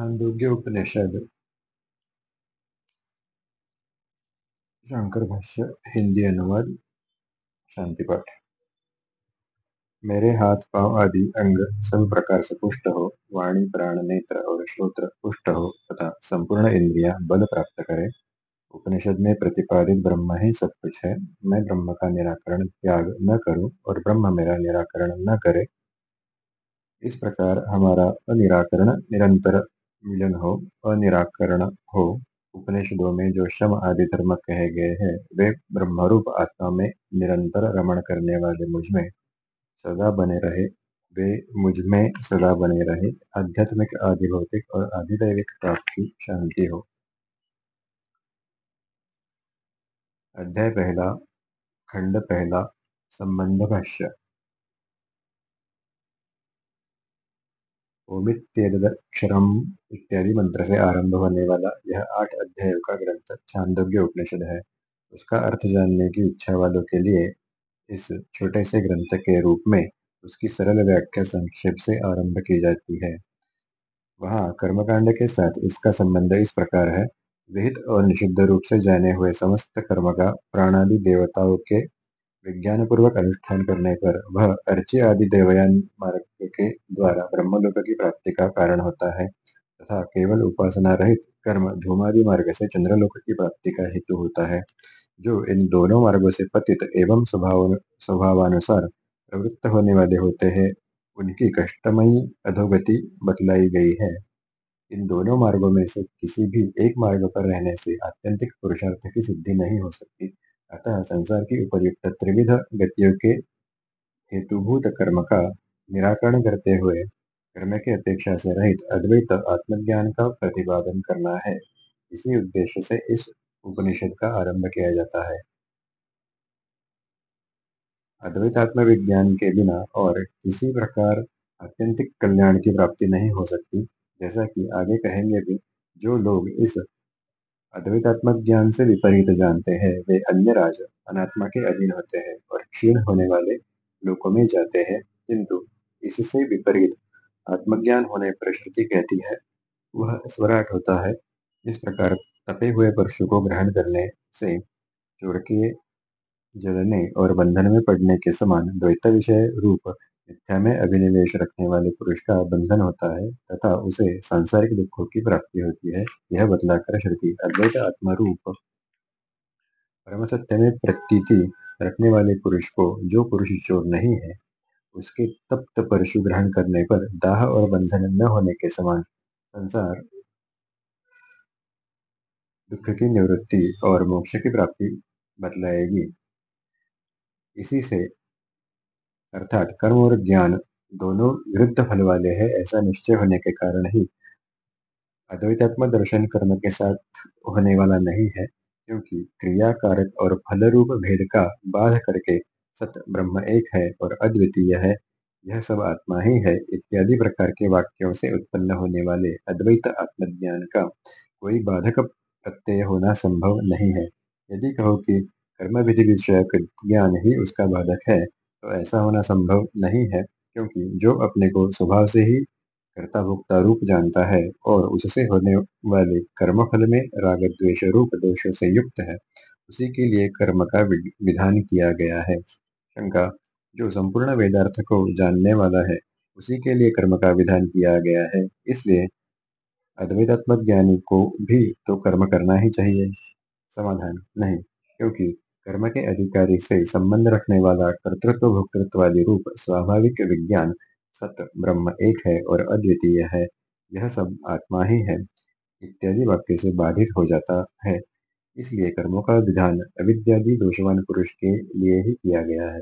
छांदोग्य उपनिषद। शंकर भाष्य, हिंदी अनुवाद शांति पाठ मेरे हाथ पाँव आदि अंग सब प्रकार से पुष्ट हो, वाणी, प्राण, नेत्र और श्रोत्र पुष्ट हो, तथा संपूर्ण इंद्रिया बल प्राप्त करे। उपनिषद में प्रतिपादित ब्रह्म ही सब कुछ है। मैं ब्रह्म का निराकरण त्याग न करूँ और ब्रह्म मेरा निराकरण न करे। इस प्रकार हमारा अनिराकरण निरंतर मिलन हो, अनिराकरण हो, उपनिषदों में जो शम आदि धर्म कहे गए हैं, वे ब्रह्मरूप आत्मा में निरंतर रमण करने वाले मुझमें सदा बने रहे, वे मुझमें सदा बने रहे, आध्यात्मिक, आधिभौतिक और आधिदैविक प्राप्ति शांति हो। अध्याय पहला, खंड पहला, संबंध भाष्य। ओमित्येतदक्षरम इत्यादि मंत्र से आरंभ होने वाला यह आठ अध्यायों का ग्रंथ छांदोग्य उपनिषद है। उसका अर्थ जानने की इच्छा वालों के लिए इस छोटे से ग्रंथ के रूप में उसकी सरल व्याख्या संक्षेप से आरंभ की जाती है। वहाँ कर्मकांड के साथ इसका संबंध इस प्रकार है। विहित और निषिद्ध रूप से जाने हुए समस्त कर्म का प्राणादि देवताओं के विज्ञान पूर्वक अनुष्ठान करने पर वह अर्ची आदि देवयान मार्ग के द्वारा ब्रह्मलोक की प्राप्ति का कारण होता है, तथा केवल उपासना रहित कर्म धूमादि मार्ग से चंद्रलोक की प्राप्ति का हेतु होता है, जो इन दोनों मार्गों से पतित एवं स्वभाव, स्वभावानुसार प्रवृत्त होने वाले होते हैं, उनकी कष्टमयी अधोगति बतलाई गई है। इन दोनों मार्गों में से किसी भी एक मार्ग पर रहने से आत्यंतिक पुरुषार्थ की सिद्धि नहीं हो सकती। अतः संसार की उपयुक्त त्रिविध गतियों के हेतुभूत कर्म का निराकरण करते हुए कर्म की अपेक्षा से रहित अद्वैत आत्मज्ञान का प्रतिपादन करना है। इसी उद्देश्य से इस उपनिषद का आरंभ किया जाता है। अद्वैत आत्मविज्ञान के बिना और किसी प्रकार अत्यंतिक कल्याण की प्राप्ति नहीं हो सकती, जैसा कि आगे कहेंगे भी, जो लोग इस अद्वैतात्मक ज्ञान से विपरीत जानते हैं। वे अन्य राज, अनात्मा के अधीन होते हैं और क्षीण होने वाले लोकों में जाते हैं। किंतु इससे विपरीत आत्मज्ञान होने पर श्रुति कहती है, वह स्वराट होता है। इस प्रकार तपे हुए परशु को ग्रहण करने से चोरकिए जलने और बंधन में पड़ने के समान द्वैत विषय रूप मिथ्या में अभिनिवेश रखने वाले पुरुष का बंधन होता है तथा उसे सांसारिक दुखों की प्राप्ति होती है। यह बतलाकर श्रुति अद्वैत आत्मा रूप परम सत्य में प्रतीति रखने वाले पुरुष को जो पुरुष चोर नहीं है, उसके तप्त परशु ग्रहण करने पर दाह और बंधन न होने के समान संसार दुख की निवृत्ति और मोक्ष की प्राप्ति बतलाएगी। इसी से अर्थात कर्म और ज्ञान दोनों विरुद्ध फल वाले हैं, ऐसा निश्चय होने के कारण ही। अद्वैतात्म दर्शन कर्म के साथ होने वाला नहीं है, क्योंकि क्रिया कारक और फल रूप भेद का बाध करके सत ब्रह्म एक है और अद्वितीय है, यह सब आत्मा ही है, इत्यादि प्रकार के वाक्यों से उत्पन्न होने वाले अद्वैत आत्मज्ञान का कोई बाधक प्रत्यय होना संभव नहीं है। यदि कहो कि कर्म विधि विषयक ज्ञान ही उसका बाधक है तो ऐसा होना संभव नहीं है, क्योंकि जो अपने को स्वभाव से ही कर्ता भोक्ता रूप जानता है और उससे होने वाले कर्म फल में राग, द्वेष, रूप, दोषों से युक्त है, उसी के लिए कर्म का विधान किया गया है। शंका, जो संपूर्ण वेदार्थ को जानने वाला है, उसी के लिए कर्म का विधान किया गया है, इसलिए अद्वैतात्मक ज्ञानी को भी तो कर्म करना ही चाहिए। समाधान नहीं, क्योंकि कर्म के अधिकारी से संबंध रखने वाला कर्तृत्व भोक्तृत्वादि रूप स्वाभाविक विज्ञान सत, ब्रह्म एक है और अद्वितीय है, यह सब आत्मा ही है, इत्यादि वाक्य से बाधित हो जाता है। इसलिए कर्मों का विधान अविद्यादि दोषवान पुरुष के लिए ही किया गया है।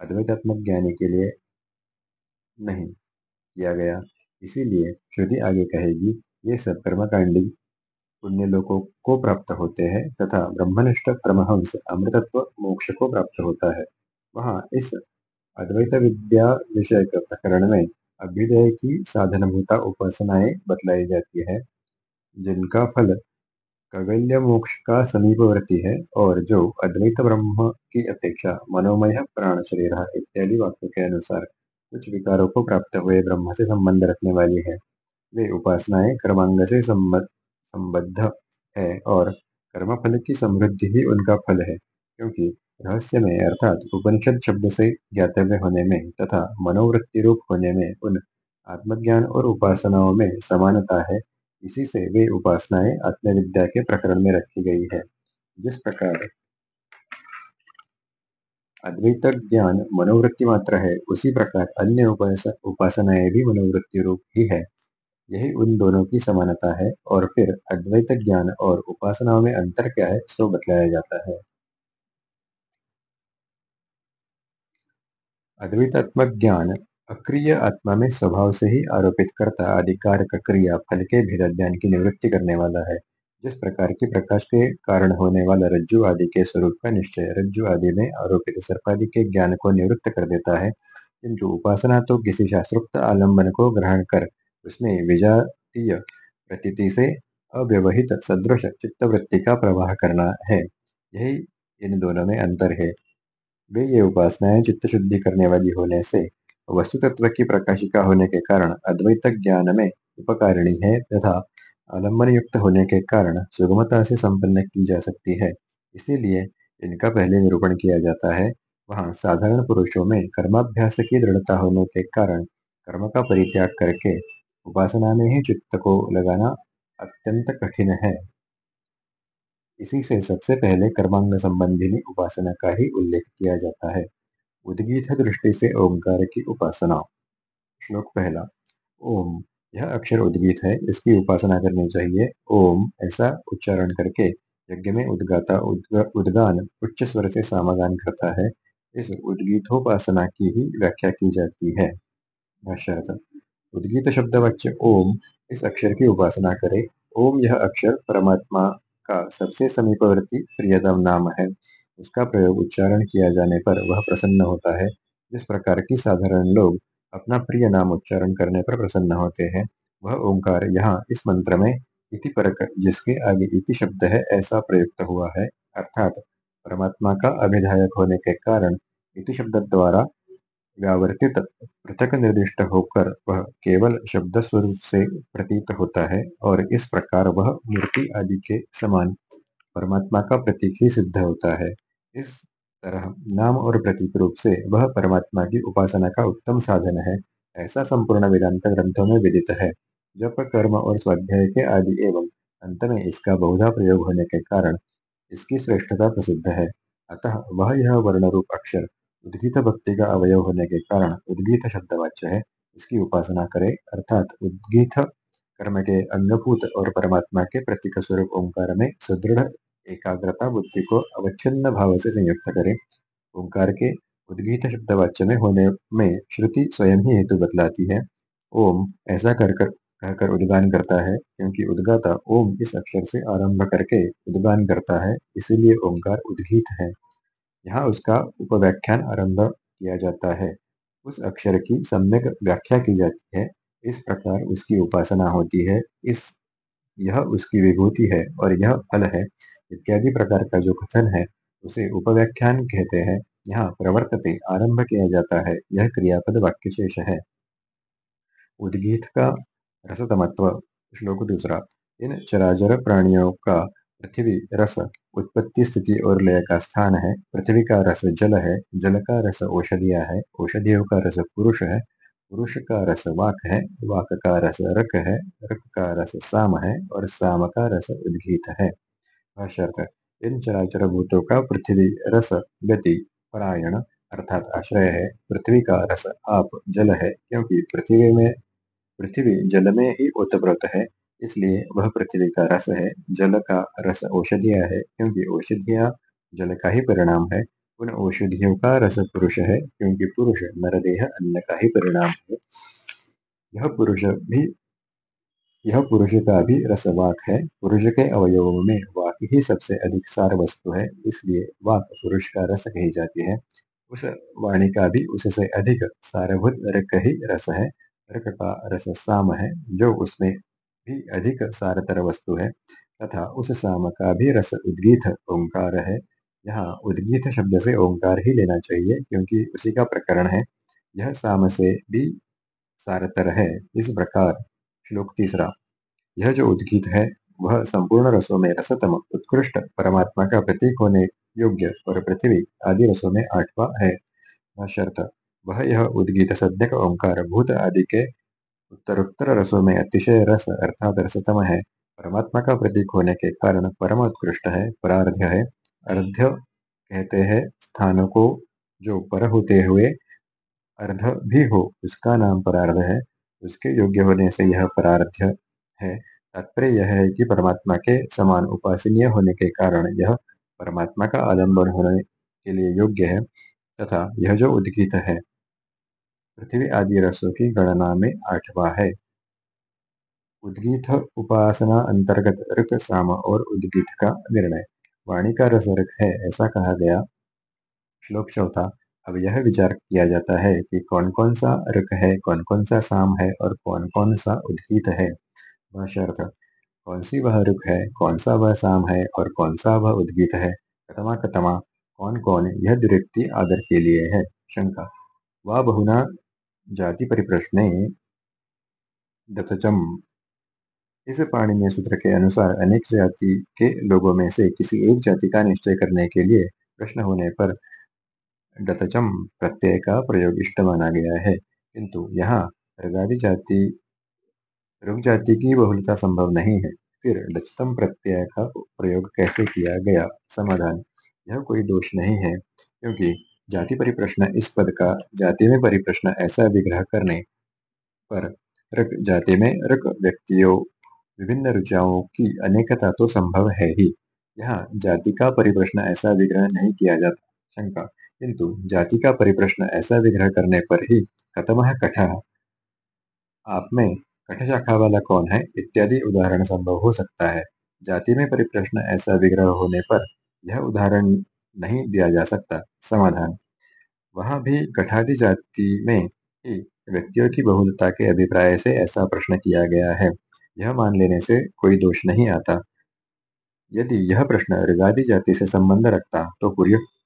अद्वैतात्मक ज्ञानी के लिए नहीं किया गया। इसीलिए श्रुति आगे कहेगी, ये सब कर्मकांडी पुण्य लोगों को प्राप्त होते हैं तथा ब्रह्मनिष्ठ परमहंस अमृतत्व मोक्ष को प्राप्त होता है। वहाँ इस अद्वैत विद्या विषय प्रकरण में अभ्युदय की साधनभूता उपासनाएँ बतलाई जाती है, जिनका फल कवल्य मोक्ष का समीपवर्ती है और जो अद्वैत ब्रह्म की अपेक्षा मनोमय प्राण शरीर इत्यादि वाक्यों के अनुसार कुछ विकारों को प्राप्त हुए ब्रह्म से संबंध रखने वाली है। वे उपासनाएँ कर्मांग से संबद्ध है और कर्मफल की समृद्धि ही उनका फल है, क्योंकि रहस्य में अर्थात उपनिषद शब्द से ज्ञातव्य होने में तथा मनोवृत्ति रूप होने में उन आत्मज्ञान और उपासनाओं में समानता है, इसी से वे उपासनाएँ आत्मविद्या के प्रकरण में रखी गई है। जिस प्रकार अद्वैत ज्ञान मनोवृत्ति मात्र है, उसी प्रकार अन्य उपासनाएँ भी मनोवृत्ति रूप ही है। यही उन दोनों की समानता है और फिर अद्वैत ज्ञान और उपासनाओं में अंतर क्या है, सो बतलाया जाता है। अद्वैतात्मक ज्ञान अक्रिय आत्मा में स्वभाव से ही आरोपित करता अधिकार क्रिया फल के भेद ज्ञान की निवृत्ति करने वाला है। जिस प्रकार की प्रकाश के कारण होने वाला रज्जु आदि के स्वरूप का निश्चय रज्जु आदि में आरोपित सर्पादि के ज्ञान को निवृत्त कर देता है, किंतु उपासना तो किसी शास्त्रोक्त आलंबन को ग्रहण कर उसमें विजातीय प्रतीति से अव्यवहित सदृश चित्तवृत्ति का प्रवाह करना है। यही इन दोनों में अंतर है। वे ये उपासनाएँ चित्त शुद्धि करने वाली होने से वस्तु तत्व की प्रकाशिका होने के कारण अद्वैत ज्ञान में उपकारिणी है तथा आलंबन युक्त होने के कारण सुगमता से संपन्न की जा सकती है। इसीलिए इनका पहले निरूपण किया जाता है। वहाँ साधारण पुरुषों में कर्माभ्यास की दृढ़ता होने के कारण कर्म का परित्याग करके उपासना में ही चित्त को लगाना अत्यंत कठिन है। इसी से सबसे पहले कर्मांग संबंधी उपासना का ही उल्लेख किया जाता है। उद्गीत दृष्टि से ओंकार की उपासना। श्लोक पहला, ओम, यह अक्षर उद्गीत है, इसकी उपासना करनी चाहिए। ओम, ऐसा उच्चारण करके यज्ञ में उद्गाता उद्गान, उच्च स्वर से सामगान करता है। इस उद्गीतोपासना की ही व्याख्या की जाती है। उद्गीत शब्द वच्च ओम इस अक्षर की उपासना करे। ओम यह अक्षर परमात्मा का सबसे समीपवर्ती प्रियतम नाम है। उसका प्रयोग उच्चारण किया जाने पर वह प्रसन्न होता है। जिस प्रकार की साधारण लोग अपना प्रिय नाम उच्चारण करने पर प्रसन्न होते हैं, वह ओंकार यहाँ इस मंत्र में इति परक, जिसके आगे इति शब्द है, ऐसा प्रयुक्त हुआ है। अर्थात परमात्मा का अभिधायक होने के कारण इति शब्द द्वारा व्यावर्तित पृथक निर्दिष्ट होकर वह केवल शब्द स्वरूप से प्रतीत होता है और इस प्रकार वह मूर्ति आदि के समान परमात्मा का प्रतीक ही सिद्ध होता है। इस तरह नाम और प्रतीक रूप से वह परमात्मा की उपासना का उत्तम साधन है, ऐसा संपूर्ण वेदांत ग्रंथों में विदित है। जप, कर्म और स्वाध्याय के आदि एवं अंत में इसका बहुधा प्रयोग होने के कारण इसकी श्रेष्ठता प्रसिद्ध है। अतः वह यह वर्ण रूप अक्षर उद्गीत भक्ति का अवयव होने के कारण उद्गीत शब्दवाच्य है। इसकी उपासना करे, अर्थात उद्गीत कर्म के अंगभूत और परमात्मा के प्रतीक स्वरूप ओंकार में सुदृढ़ एकाग्रता बुद्धि को अवच्छिन्न भाव से संयुक्त करे। ओंकार के उद्गीत शब्द वाच्य में होने में श्रुति स्वयं ही हेतु बतलाती है। ओम ऐसा कर कर, कहकर उद्गान करता है, क्योंकि उद्गाता ओम इस अक्षर से आरंभ करके उद्गान करता है, इसीलिए ओंकार उद्गीत है। यहाँ उसका उपव्याख्यान आरंभ किया जाता है। उस अक्षर की सम्यक व्याख्या की जाती है। इस प्रकार उसकी उपासना होती है। इस, यह उसकी विभूति है और यह फल है। इत्यादि प्रकार का जो कथन है, उसे उपव्याख्यान कहते हैं। यहाँ प्रवर्तते आरंभ किया जाता है। यह क्रियापद वाक्य शेष है। उद्गीत का रसतमत्व, श्लोक दूसरा। इन चराचर प्राणियों का पृथ्वी रस उत्पत्ति स्थिति और लय का स्थान है। पृथ्वी का रस जल है, जल का रस औषधिया है, औषधियों का रस पुरुष है, पुरुष का रस वाक है, वाक का रस रक है, रक का रस साम है और साम का रस उद्गीत है। इन चराचर भूतों का पृथ्वी रस गति परायण अर्थात आश्रय है। पृथ्वी का रस आप जल है क्योंकि पृथ्वी में, पृथ्वी जल में ही उत्प्रत है। इसलिए वह पृथ्वी का रस है, जल का रस औषधिया है, क्योंकि औषधिया जल का ही परिणाम है। उन औषधियों का रस पुरुष है, क्योंकि पुरुष नरदेह अन्न का ही परिणाम है। यह पुरुष भी, यह पुरुष का भी रस वाक है। पुरुष के अवयवों में वाक ही सबसे अधिक सार वस्तु है, इसलिए वाक पुरुष का रस कही जाती है। उस वाणी का भी उससे अधिक सारभूत रक ही रस है। रक का रस साम है, जो उसमें भी अधिक सारतर वस्तु है, तथा उस साम का भी रस उद्गीत ओंकार है। यहाँ उद्गीत शब्द से ओंकार ही लेना चाहिए, क्योंकि उसी का प्रकरण है। यह साम से भी सारतर है, इस प्रकार। श्लोक तीसरा। यह जो उद्गीत है, वह संपूर्ण रसों में रसतम, उत्कृष्ट, परमात्मा का प्रतीक होने योग्य और पृथ्वी आदि रसों में आठवा है। शर्त, वह यह उद्गीत सद्यक ओंकार, भूत आदि के उत्तरोत्तर रसों में अतिशय रस अर्थात रसतम है। परमात्मा का प्रतीक होने के कारण परम उत्कृष्ट है, परार्ध्य है। अर्ध्य कहते हैं स्थानों को, जो पर होते हुए अर्ध भी हो, उसका नाम परार्ध है। उसके योग्य होने से यह परार्ध्य है। तात्पर्य यह है कि परमात्मा के समान उपासनीय होने के कारण यह परमात्मा का आलंबन होने के लिए योग्य है, तथा यह जो उद्गीत है पृथ्वी आदि रसों की गणना में आठवा है। उद्गीत उपासना अंतर्गत ऋक साम और उद्गीत का निर्णय। वाणी का रस ऋक है, ऐसा कहा गया। श्लोक चौथा, अब यह विचार किया जाता है कि कौन कौन सा ऋक है कौन कौन सा साम है और कौन कौन सा उद्गीत है। भाष्यर्थ कौन सी वह ऋक है कौन सा वह साम है और कौन सा वह उद्गीत है? कतमा कतमा कौन कौन यह दुरुक्ति आदर के लिए है? शंका, वह बहुना जाति परिप्रश्ने दतचम इस पाणिनीय सूत्र के अनुसार अनेक जाति के लोगों में से किसी एक जाति का निश्चय करने के लिए प्रश्न होने पर डतचम प्रत्यय का प्रयोग इष्ट माना गया है। किंतु यहाँ ऋगादि जाति रुग जाति की बहुलता संभव नहीं है। फिर डचतम प्रत्यय का प्रयोग कैसे किया गया? समाधान। यह कोई दोष नहीं है, क्योंकि जाति परिप्रश्न इस पद का जाति में परिप्रश्न ऐसा विग्रह करने पर ऋग जाति में ऋग व्यक्तियों, विभिन्न रुचाओं की अनेकता तो संभव है ही। यहाँ जाति का परिप्रश्न ऐसा विग्रह नहीं किया जाता, शंका। किंतु जाति का परिप्रश्न ऐसा विग्रह करने पर ही कतम कठ आप में कठ शाखा वाला कौन है, इत्यादि उदाहरण संभव हो सकता है। जाति में परिप्रश्न ऐसा विग्रह होने पर यह उदाहरण नहीं दिया जा सकता। समाधान। वहाँ भी कठादि जाति में ही व्यक्तियों की बहुलता के अभिप्राय से ऐसा प्रश्न किया गया है। यह मान लेने से कोई दोष नहीं आता। यदि यह प्रश्न ऋगादि जाति से संबंध रखता तो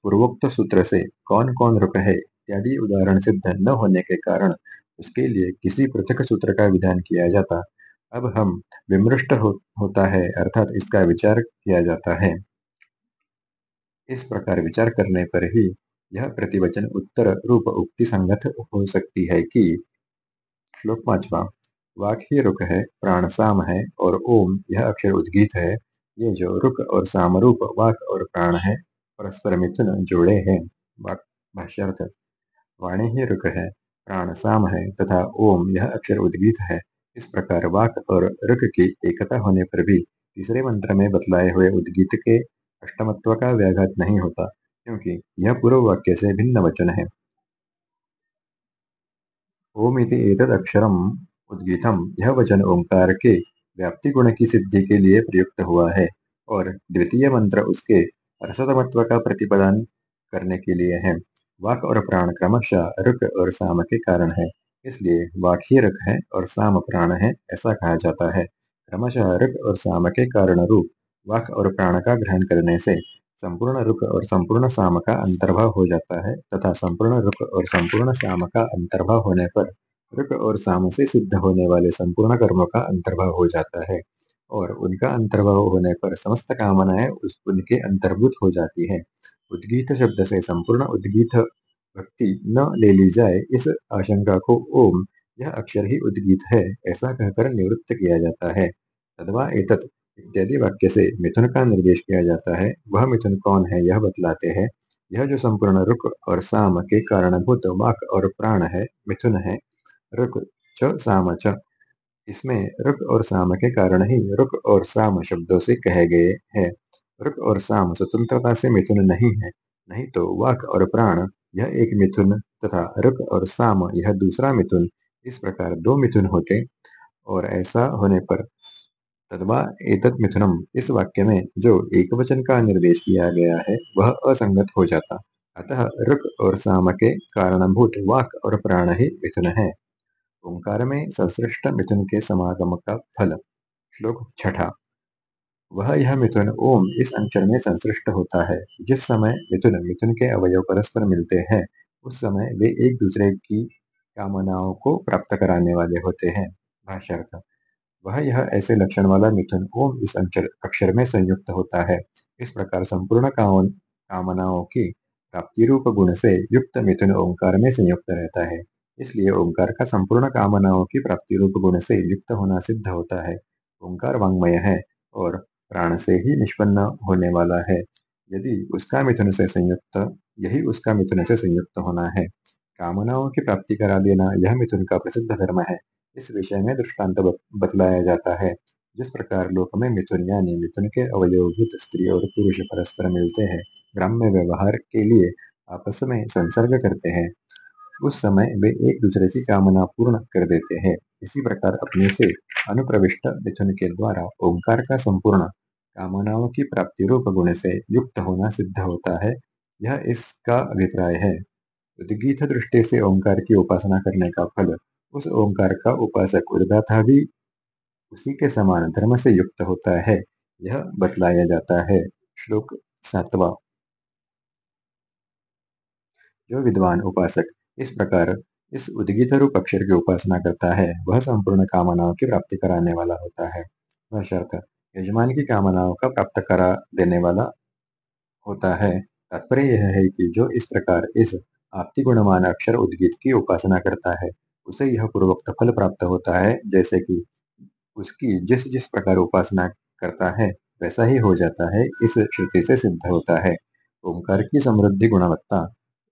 पूर्वोक्त सूत्र से कौन कौन रुक है इत्यादि उदाहरण सिद्ध न होने के कारण उसके लिए किसी पृथक सूत्र का विधान किया जाता। अब हम विमृष्ट हो, होता है अर्थात इसका विचार किया जाता है। इस प्रकार विचार करने पर ही यह प्रतिवचन उत्तर रूप उक्ति संगत हो सकती है कि श्लोक पांचवा, वाक ही रुक है, प्राण साम है, और ओम यह अक्षर उद्गीत है, ये जो रुक और साम रूप, वाक और प्राण है, परस्पर मिथुन जोड़े हैं। वाक, भाष्यार्थ, वाणी ही रुक है, प्राण साम है, तथा ओम यह अक्षर उद्गीत है। इस प्रकार वाक और रुक की एकता होने पर भी तीसरे मंत्र में बतलाए हुए उद्गीत के अष्टमत्व का व्याघात नहीं होता, क्योंकि यह पूर्व वाक्य से भिन्न वचन है। ओम इति एतद अक्षरम उद्गीतम यह वचन ओंकार के व्याप्ति गुण की सिद्धि के लिए प्रयुक्त हुआ है, और द्वितीय मंत्र उसके रसतमत्व का प्रतिपादन करने के लिए है। वाक और प्राण क्रमशः रुक और साम के कारण है, इसलिए वाक ही रुक है और साम प्राण है, ऐसा कहा जाता है। क्रमशः रुक और साम के कारण रूप वाक और प्राण का ग्रहण करने से संपूर्ण रुक और संपूर्ण साम का अंतर्भाव हो जाता है तथा संपूर्ण रुक और संपूर्ण साम का अंतर्भाव होने पर रुक और साम से सिद्ध होने वाले संपूर्ण कर्मों का अंतर्भाव हो जाता है और उनका अंतर्भाव होने पर समस्त कामनाएँ उस उनके अंतर्भूत हो जाती है। उद्गीत शब्द से संपूर्ण उद्गीत भक्ति न ले ली जाए इस आशंका को ओम, यह अक्षर ही उद्गीत है, ऐसा कहकर निवृत्त किया जाता है। तदवा एतत् इत्यादि वाक्य से मिथुन का निर्देश किया जाता है, वह मिथुन कौन है यह बतलाते हैं। यह जो संपूर्ण रुक और साम के कारणभूत वाक और प्राण है, मिथुन है। रुक च, साम च। इसमें रुक और साम के कारण ही रुक और साम शब्दों से कहे गए हैं। रुक और साम स्वतंत्रता से मिथुन नहीं है, नहीं तो वाक और प्राण, यह एक मिथुन तथा रुक और साम, यह दूसरा मिथुन। इस प्रकार दो मिथुन होते और ऐसा होने पर तदवा एतत् मिथुनम। इस वाक्य में जो एक वचन का निर्देश किया गया है, वह असंगत हो जाता। अतः रुक और साम के कारणभूत वाक और प्राण ही मिथुन है। ओंकार में संश्रिष्ट मिथुन के समागम का फल। श्लोक छठा। वह यह मिथुन ओम इस अंचल में संश्रिष्ट होता है। जिस समय मिथुन मिथुन के अवयव परस्पर मिलते हैं, उस समय वे एक दूसरे की कामनाओं को प्राप्त कराने वाले होते हैं। भाष्यर्थ। वह यह ऐसे लक्षण वाला मिथुन ओम इस अक्षर में संयुक्त होता है। इस प्रकार संपूर्ण कामनाओं की प्राप्ति रूप गुण से युक्त मिथुन ओंकार में संयुक्त रहता है। इसलिए ओंकार का संपूर्ण कामनाओं की प्राप्ति रूप गुण से युक्त होना सिद्ध होता है। ओंकार वांग्मय है और प्राण से ही निष्पन्न होने वाला है। यदि उसका मिथुन से संयुक्त, यही उसका मिथुन से संयुक्त होना है। कामनाओं की प्राप्ति करा देना यह मिथुन का प्रसिद्ध धर्म है। इस विषय में दृष्टांत बतलाया जाता है। जिस प्रकार लोक में मिथुन यानी मिथुन के अवयवभूत स्त्री और पुरुष परस्पर मिलते हैं, ग्राम्य व्यवहार के लिए आपस में संसर्ग करते हैं। उस समय वे एक दूसरे की कामना पूर्ण कर देते हैं। इसी प्रकार अपने से अनुप्रविष्ट मिथुन के द्वारा ओंकार का संपूर्ण, कामनाओं की प्राप्ति रूप गुण से युक्त होना सिद्ध होता है। यह इसका अभिप्राय है। उद्गीत दृष्टि से ओंकार की उपासना करने का फल उस ओंकार का उपासक उद्गाथा भी उसी के समान धर्म से युक्त होता है। यह बतलाया जाता है। श्लोक सातवा। जो विद्वान उपासक इस प्रकार इस उद्गित रूप अक्षर की उपासना करता है, वह संपूर्ण कामनाओं की प्राप्ति कराने वाला होता है। यजमान की कामनाओं का प्राप्त करा देने वाला होता है। तात्पर्य यह है कि जो इस प्रकार इस आपती गुणमान अक्षर उद्गित की उपासना करता है उसे यह पूर्वोक्त फल प्राप्त होता है, जैसे कि उसकी जिस जिस प्रकार उपासना करता है, वैसा ही हो जाता है, इस श्रुति से सिद्ध होता है। ओंकार की समृद्धि गुणवत्ता,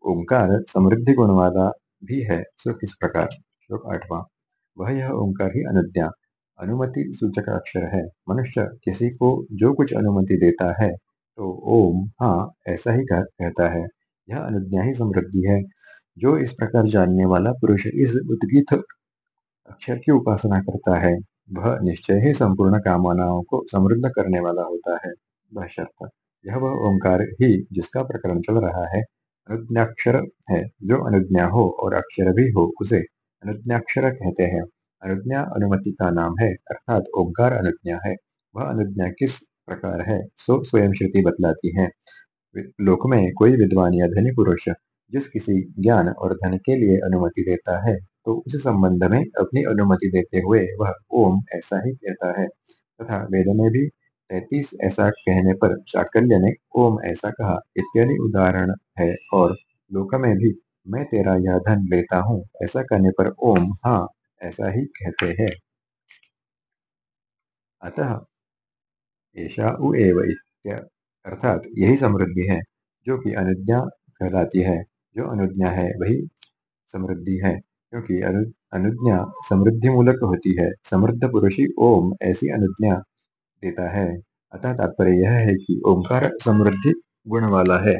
ओंकार समृद्धि गुण वाला भी है, सो किस प्रकार? श्लोक आठवां। वह यह ओंकार ही अनुज्ञा अनुमति सूचक अक्षर है। मनुष्य किसी को जो कुछ अनुमति देता है तो ओम हाँ ऐसा ही कहता है। यह अनुज्ञा ही समृद्धि है जो इस प्रकार जानने वाला पुरुष इस उद्गीत अक्षर की उपासना करता है, वह निश्चय ही संपूर्ण कामनाओं को समृद्ध करने वाला होता है। वह शर्त यह वह ओंकार ही जिसका प्रकरण चल रहा है, अनुज्ञाक्षर है। जो अनुज्ञा हो और अक्षर भी हो, उसे अनुज्ञाक्षर कहते हैं। अनुज्ञा अनुमति का नाम है, अर्थात ओंकार अनुज्ञा है। वह अनुज्ञा किस प्रकार है, सो स्वयं श्रुति बतलाती है। लोक में कोई विद्वान या धनी पुरुष जिस किसी ज्ञान और धन के लिए अनुमति देता है तो उस संबंध में अपनी अनुमति देते हुए वह ओम ऐसा ही कहता है। तथा वेद में भी तैतीस ऐसा कहने पर शाकल्य ने ओम ऐसा कहा, इत्यादि उदाहरण है और लोक में भी मैं तेरा यह धन लेता हूँ, ऐसा कहने पर ओम हाँ ऐसा ही कहते हैं। अतः ऐसा उव अर्थात यही समृद्धि है, जो कि अनुज्ञा कहलाती है। जो अनुज्ञा है, वही समृद्धि है, क्योंकि अनुज्ञा समृद्धि मूलक होती है। समृद्ध पुरुष ही ओम ऐसी अनुज्ञा देता है। अतः तात्पर्य यह है कि ओंकार समृद्धि गुण वाला है,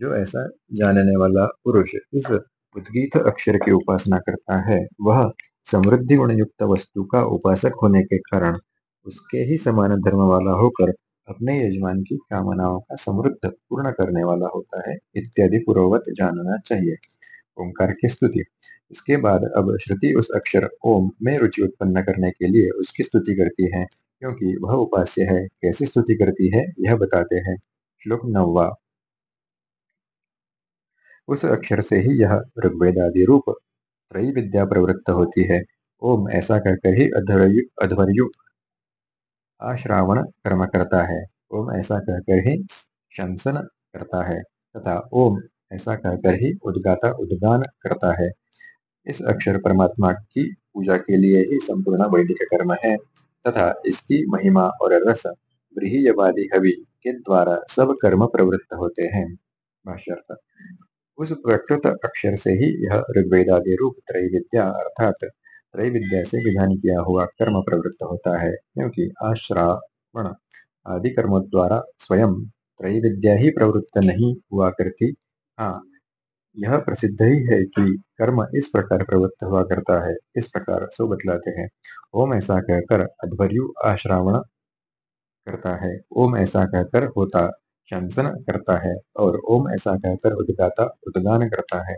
जो ऐसा जानने वाला पुरुष इस उद्गीत अक्षर की उपासना करता है। वह समृद्धि गुण युक्त वस्तु का उपासक होने के कारण उसके ही समान धर्म वाला होकर अपने यजमान की कामनाओं का समृद्ध, पूर्ण करने वाला होता है, इत्यादि पूर्ववत जानना चाहिए। ओंकार की स्तुति। इसके बाद अब श्रुति उस अक्षर ओम में रुचि उत्पन्न करने के लिए उसकी स्तुति करती है, क्योंकि वह उपास्य है। कैसी स्तुति करती है, यह बताते हैं। श्लोक नववा उस अक्षर से ही यह ऋग्वेदादि रूप त्रयी विद्या प्रवृत्त होती है। ओम ऐसा कहकर ही अध्वर्यु आश्रावण कर्म करता है, ओम ऐसा कहकर ही शंसन करता है, तथा ओम ऐसा कहकर ही उद्गाता उद्गान करता है। इस अक्षर परमात्मा की पूजा के लिए ही संपूर्ण वैदिक कर्म है, तथा इसकी महिमा और रस ब्रीहवादी हवि के द्वारा सब कर्म प्रवृत्त होते हैं। उस प्रकृत अक्षर से ही यह ऋग्वेदादि रूप त्रैविद्या अर्थात त्रय विद्या से विधान किया हुआ कर्म प्रवृत्त होता है, क्योंकि आश्रावण आदि कर्मों द्वारा स्वयं त्रय विद्या ही प्रवृत्त नहीं हुआ करती। हाँ यह प्रसिद्ध ही है कि कर्म इस प्रकार प्रवृत्त हुआ करता है, इस प्रकार सो बतलाते हैं। ओम ऐसा कहकर अध्वर्यु आश्रावण करता है, ओम ऐसा कहकर होता, शंसन करता है, और ओम ऐसा कहकर उद्गाता, उद्गान करता है।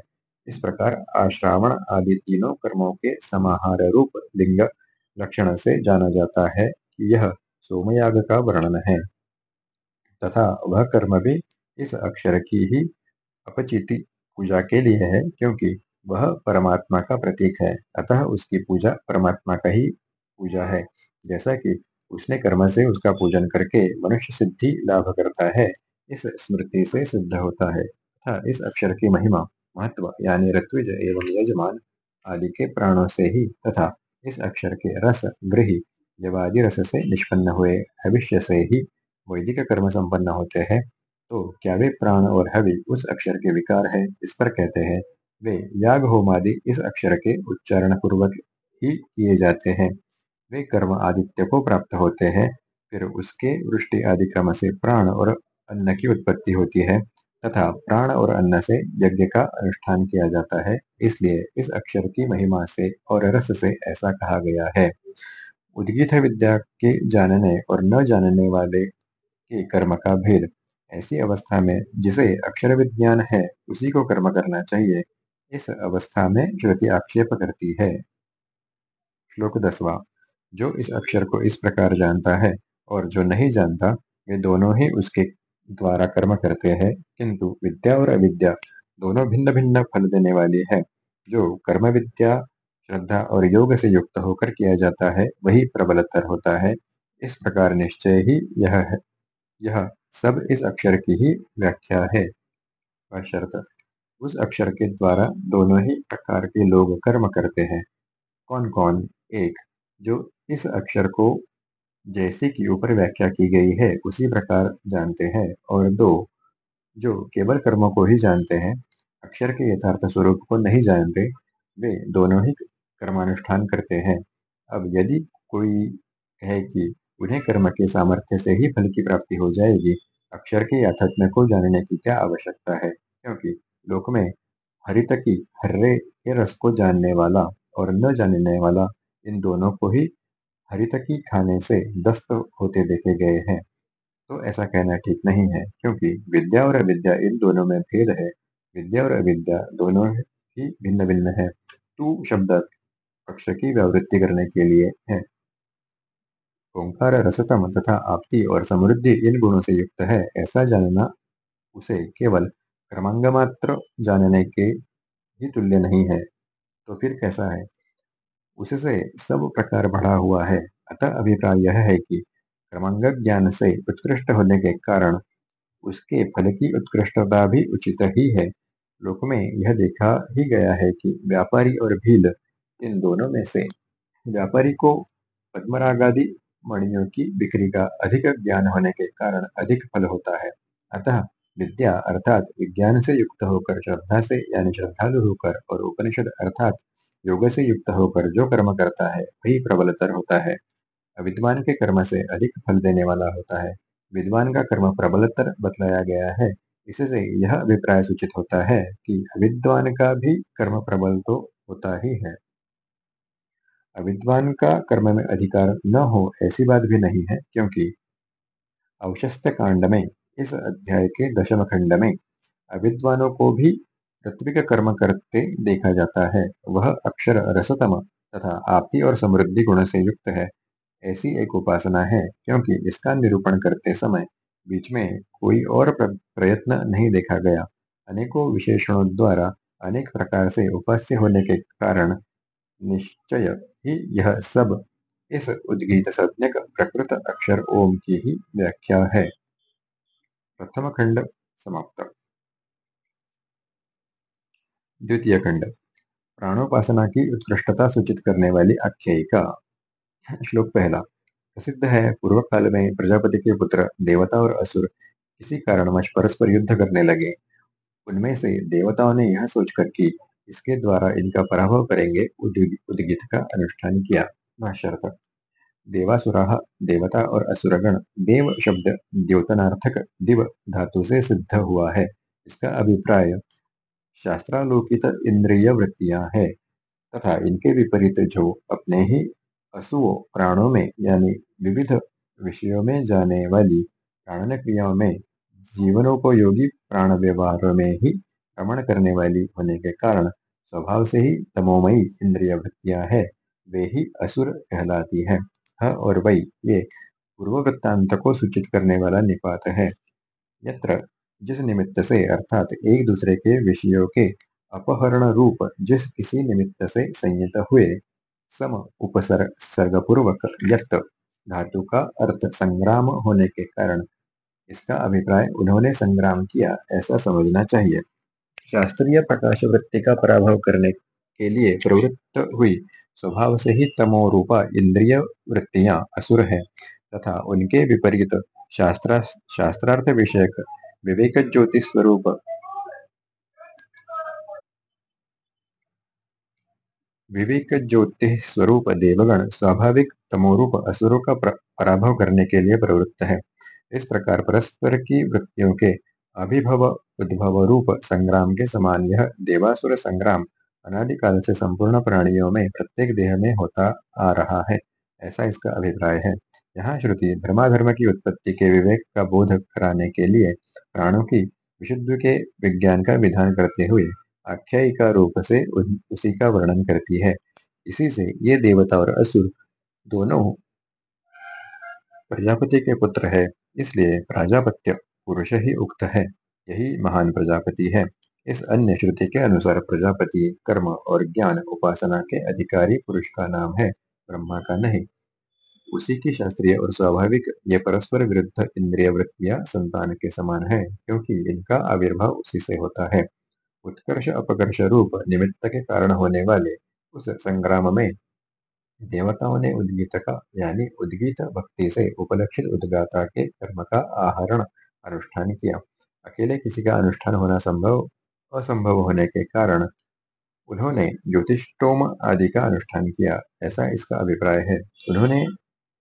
इस प्रकार आश्रावण आदि तीनों कर्मों के समाहार रूप लिंग लक्षण से जाना जाता है कि यह सोमयाग का वर्णन है। तथा वह कर्म भी इस अक्षर की ही अपचिति पूजा के लिए है, क्योंकि वह परमात्मा का प्रतीक है, अतः उसकी पूजा परमात्मा का ही पूजा है। जैसा कि उसने कर्म से उसका पूजन करके मनुष्य सिद्धि लाभ करता है, इस स्मृति से सिद्ध होता है, तथा इस अक्षर की महिमा महत्व, यानी ऋत्विज एवं यजमान आदि के प्राणों से ही तथा इस अक्षर के रस गृही जवादि रस से निष्पन्न हुए भविष्य से ही वैदिक कर्म संपन्न होते हैं। तो क्या वे प्राण और हवि उस अक्षर के विकार है? इस पर कहते हैं, वे याग होमादि इस अक्षर के उच्चारण पूर्वक ही किए जाते हैं। वे कर्म आदित्य को प्राप्त होते हैं, फिर उसके वृष्टि आदि क्रम से प्राण और अन्न की उत्पत्ति होती है। तथा प्राण और अन्न से यज्ञ का अनुष्ठान किया जाता है। इसलिए इस अक्षर की महिमा से और रस से ऐसा कहा गया है। उद्गीत विद्या के जानने और न जानने वाले के कर्म का भेद। ऐसी अवस्था में जिसे अक्षर विज्ञान है, उसी को कर्म करना चाहिए। इस अवस्था में श्रुति आक्षेप करती है। श्लोक दसवा। जो इस अक्षर को इस प्रकार जानता है और जो नहीं जानता, वे दोनों ही उसके द्वारा कर्म करते हैं, किंतु विद्या और अविद्या दोनों भिन्न भिन्न फल देने वाली है। जो कर्म विद्या श्रद्धा और योग से युक्त होकर किया जाता है, वही प्रबलतर होता है। इस प्रकार निश्चय ही यह है, यह सब इस अक्षर की ही व्याख्या है। उस अक्षर के द्वारा दोनों ही प्रकार के लोग कर्म करते हैं। कौन कौन एक, जो इस अक्षर को जैसे कि ऊपर व्याख्या की गई है, उसी प्रकार जानते हैं। और दो, जो केवल कर्मों को ही जानते हैं, अक्षर के यथार्थ स्वरूप को नहीं जानते, वे दोनों ही कर्मानुष्ठान करते हैं। अब यदि कोई कहे कि उन्हें कर्म के सामर्थ्य से ही फल की प्राप्ति हो जाएगी, अक्षर के यथात्म को जानने की क्या आवश्यकता है? क्योंकि लोक में हरित की हर्रे के रस को जानने वाला और न जानने वाला इन दोनों को ही हरित की खाने से दस्त होते देखे गए हैं। तो ऐसा कहना ठीक नहीं है, क्योंकि विद्या और अविद्या इन दोनों में भेद है। विद्या और अविद्या दोनों ही भिन्न भिन्न है। तू शब्द पक्ष की व्यावृत्ति करने के लिए है। ओंकार, रसतम तथा आपती और समृद्धि इन गुणों से युक्त है। ऐसा जानना उसे केवल क्रमांग मात्र जानने के ही तुल्य नहीं है। तो फिर कैसा है? उससे सब प्रकार बढ़ा हुआ है। अतः अभिप्राय यह है कि क्रमांग ज्ञान से उत्कृष्ट होने के कारण उसके फल की उत्कृष्टता भी उचित ही है। लोक में यह देखा ही गया है कि व्यापारी और भील इन दोनों में से व्यापारी को पद्मरागादि मणियों की बिक्री का अधिक ज्ञान होने के कारण अधिक फल होता है। अतः विद्या अर्थात विज्ञान से युक्त होकर श्रद्धा से यानी श्रद्धालु होकर और उपनिषद अर्थात योग से युक्त होकर जो कर्म करता है, वही प्रबलतर होता है। अविद्वान के कर्म से अधिक फल देने वाला होता है। विद्वान का कर्म प्रबलतर बतलाया गया है। इससे यह अभिप्राय सूचित होता है कि अविद्वान का भी कर्म प्रबल तो होता ही है। अविद्वान का कर्म में अधिकार न हो ऐसी बात भी नहीं है, क्योंकि अवशस्त कांड में, इस अध्याय के दशम खंड में, अविद्वानों को भी ऋत्विक कर्म करते देखा जाता है। वह अक्षर रसतम तथा आपती और समृद्धि गुण से युक्त है। ऐसी एक उपासना है, क्योंकि इसका निरूपण करते समय बीच में कोई और प्रयत्न नहीं देखा गया। अनेकों विशेषणों द्वारा अनेक प्रकार से उपास्य होने के कारण निश्चय ही यह सब इस उद्गीत संज्ञक प्रकृत अक्षर ओम की ही व्याख्या है। प्रथम खंड समाप्त। द्वितीय खंड। प्राणोपासना की उत्कृष्टता सूचित करने वाली आख्यायिका। श्लोक पहला। प्रसिद्ध है पूर्व काल में प्रजापति के पुत्र देवता और असुर किसी कारणवश परस्पर युद्ध करने लगे। उनमें से देवताओं ने यह सोचकर कि इसके द्वारा इनका पराभव करेंगे उद्गित का अनुष्ठान किया। भाष्यर्थ देवासुरा देवता और असुरगण देव शब्द द्योतनार्थक दिव धातु से सिद्ध हुआ है। इसका अभिप्राय शास्त्रालोकित इंद्रिय वृत्तियाँ है तथा इनके विपरीत जो अपने ही असुओं प्राणों में, यानी विविध विषयों में जाने वाली प्राण क्रियाओं में जीवनों को योगी प्राण व्यवहार में ही भ्रमण करने वाली होने के कारण स्वभाव से ही तमोमयी इंद्रिय वृत्तियाँ है, वे ही असुर कहलाती है। ह और वही, ये पूर्व वृत्तांत को सूचित करने वाला निपात है। यत्र जिस निमित्त से, अर्थात एक दूसरे के विषयों के अपहरण रूप जिस किसी निमित्त से संयत हुए, सम उपसर्गपूर्वक यक्त धातु का अर्थ संग्राम होने के कारण। इसका अभिप्राय उन्होंने संग्राम किया, ऐसा समझना चाहिए। शास्त्रीय प्रकाश वृत्ति का पराभव करने के लिए प्रवृत्त हुई स्वभाव से ही तमो रूपा इंद्रिय वृत्तियाँ असुर है, तथा उनके विपरीत शास्त्र शास्त्रार्थ विषयक विवेक ज्योति स्वरूप विवेक ज्योति स्वरूप देवगण स्वाभाविक तमोरूप असुरों का पराभव करने के लिए प्रवृत्त है। इस प्रकार परस्पर की वृत्तियों के अभिभव, उद्भव रूप संग्राम के समान यह देवासुर संग्राम अनादिकाल से संपूर्ण प्राणियों में प्रत्येक देह में होता आ रहा है। ऐसा इसका अभिप्राय है। यहाँ श्रुति, धर्माधर्म की उत्पत्ति के विवेक का बोध कराने के लिए प्राणों की विशुद्ध के विज्ञान का विधान करते हुए आख्यायिका रूप से उसी का वर्णन करती है। इसी से ये देवता और असुर दोनों प्रजापति के पुत्र है, इसलिए प्राजापत्य पुरुष ही उक्त है, यही महान प्रजापति है। इस अन्य श्रुति के अनुसार प्रजापति कर्म और ज्ञान उपासना के अधिकारी पुरुष का नाम है, ब्रह्मा का नहीं। उसी की शास्त्रीय और स्वाभाविक ये परस्पर विरुद्ध इंद्रिय वृत्तियाँ संतान के समान है, क्योंकि इनका आविर्भाव उसी से होता है। उत्कर्ष अपकर्ष रूप निमित्त के कारण होने वाले उस संग्राम में देवताओं ने उद्गीत का, यानी उद्गीत भक्ति से उपलक्षित उद्गाता के कर्म का आहरण अनुष्ठान किया। अकेले किसी का अनुष्ठान होना संभव, असंभव होने के कारण उन्होंने ज्योतिषोम आदि का अनुष्ठान किया। ऐसा इसका अभिप्राय है। उन्होंने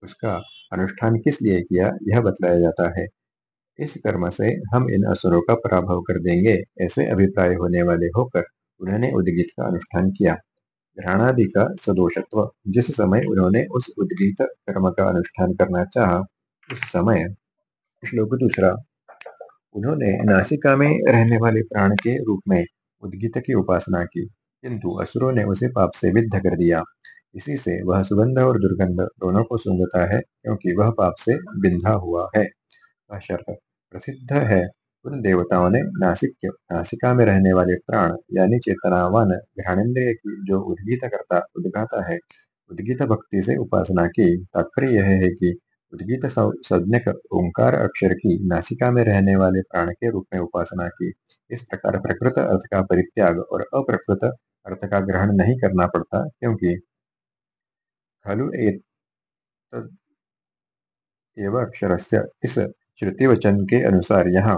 उसका अनुष्ठान किस लिए किया, यह बतलाया जाता है। इस कर्म से हम इन असुरों का पराभव कर देंगे, ऐसे अभिप्राय होने वाले होकर उन्होंने उद्गीत का अनुष्ठान किया। घ्राणादि का सदोषत्व, जिस समय उन्होंने उस उद्गीत कर्म का अनुष्ठान करना चाहा, उस समय श्लोक दूसरा, उन्होंने नासिका में रहने वाले प्राण के रूप में उद्गीत की उपासना की, किंतु असुरों ने उसे पाप से विद्ध कर दिया। इसी से वह सुगंध और दुर्गंध दोनों को सूंघता है, क्योंकि वह पाप से बिंधा हुआ है। प्रसिद्ध है, उन देवताओं ने नासिक नासिका में रहने वाले प्राण, यानी चेतनावान घ्राणेन्द्रिय की जो उद्गीत करता, उद्गाता है, उद्गीत भक्ति से उपासना की। तात्पर्य यह है कि उद्गीत संज्ञक ओंकार अक्षर की नासिका में रहने वाले प्राण के रूप में उपासना की। इस प्रकार प्रकृत अर्थ का परित्याग और अप्रकृत अर्थ का ग्रहण नहीं करना पड़ता, क्योंकि खलु एवं अक्षर इस श्रुति वचन के अनुसार यहाँ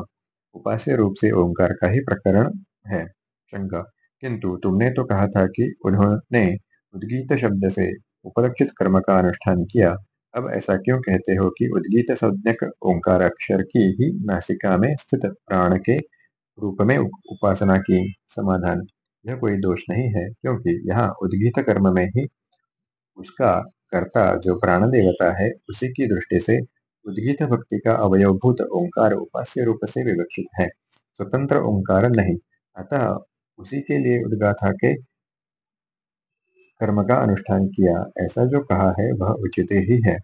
उपास्य रूप से ओंकार का ही प्रकरण है। शंका। किंतु तुमने तो कहा था कि उन्होंने उद्गीत शब्द से उपलक्षित कर्म का अनुष्ठान किया। अब ऐसा क्यों कहते हो कि उद्गीत संज्ञक ओंकार अक्षर की ही नासिका में स्थित प्राण के रूप में उपासना की समाधान? यह कोई दोष नहीं है, क्योंकि यहाँ उद्गीत कर्म में ही उसका कर्ता जो प्राण देवता है, उसी की दृष्टि से उद्गीत भक्ति का अवयवभूत ओंकार उपास्य रूप से विवक्षित है। स्वतंत्र ओंकार नहीं। अतः उसी के लिए उद्गाथा के कर्म का अनुष्ठान किया, ऐसा जो कहा है, वह उचित ही है।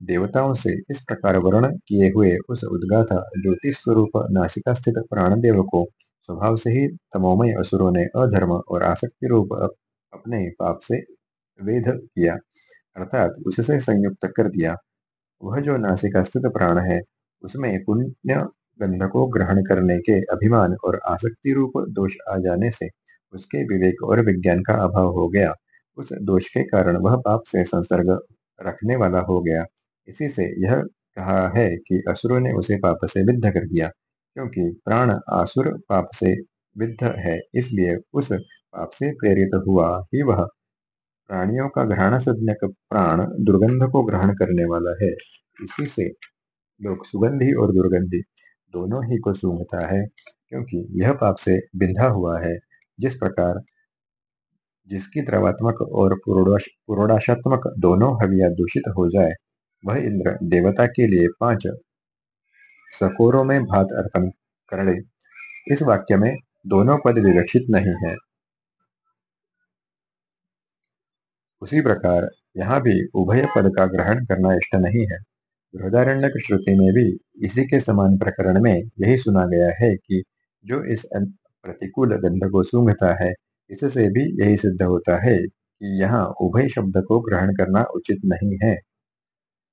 देवताओं से इस प्रकार वर्ण किए हुए उस उद्गाथा ज्योतिष स्वरूप नासिका स्थित प्राणदेव को स्वभाव से ही तमोमय असुरों ने अधर्म और आसक्ति रूप अपने पाप से वेद किया। अर्थात उससे संयुक्त कर दिया वह जो नासिका स्थित प्राण है उसमें पुण्य गंध को ग्रहण करने के अभिमान और आसक्ति रूप दोष आ जाने से उसके विवेक और विज्ञान का अभाव हो गया। उस दोष के कारण वह पाप से संसर्ग रखने वाला हो गया। इसी से यह कहा है कि असुरों ने उसे पाप से विद्ध कर दिया क्योंकि प्राण आसुर पाप से विद्ध है इसलिए उस पाप से प्रेरित हुआ ही वह प्राणियों का घ्राण संज्ञक प्राण दुर्गंध को ग्रहण करने वाला है। इसी से लोग सुगंधी और दुर्गंधी दोनों ही को सूंघता है, क्योंकि यह पाप से बिंधा हुआ है। जिस प्रकार जिसकी द्रवात्मक और पुरोडाशात्मक दोनों हविया दूषित हो जाए, वह इंद्र देवता के लिए पाँच सकोरों में भात अर्पण करे इस वाक्य में दोनों पद विवक्षित नहीं है। उसी प्रकार यहाँ भी उभय पद का ग्रहण करना इष्ट नहीं है। बृहदारण्य श्रुति में भी इसी के समान प्रकरण में यही सुना गया है कि जो इस प्रतिकूल गंध को सूंघता है, इससे भी यही सिद्ध होता है कि यहाँ उभय शब्द को ग्रहण करना उचित नहीं है।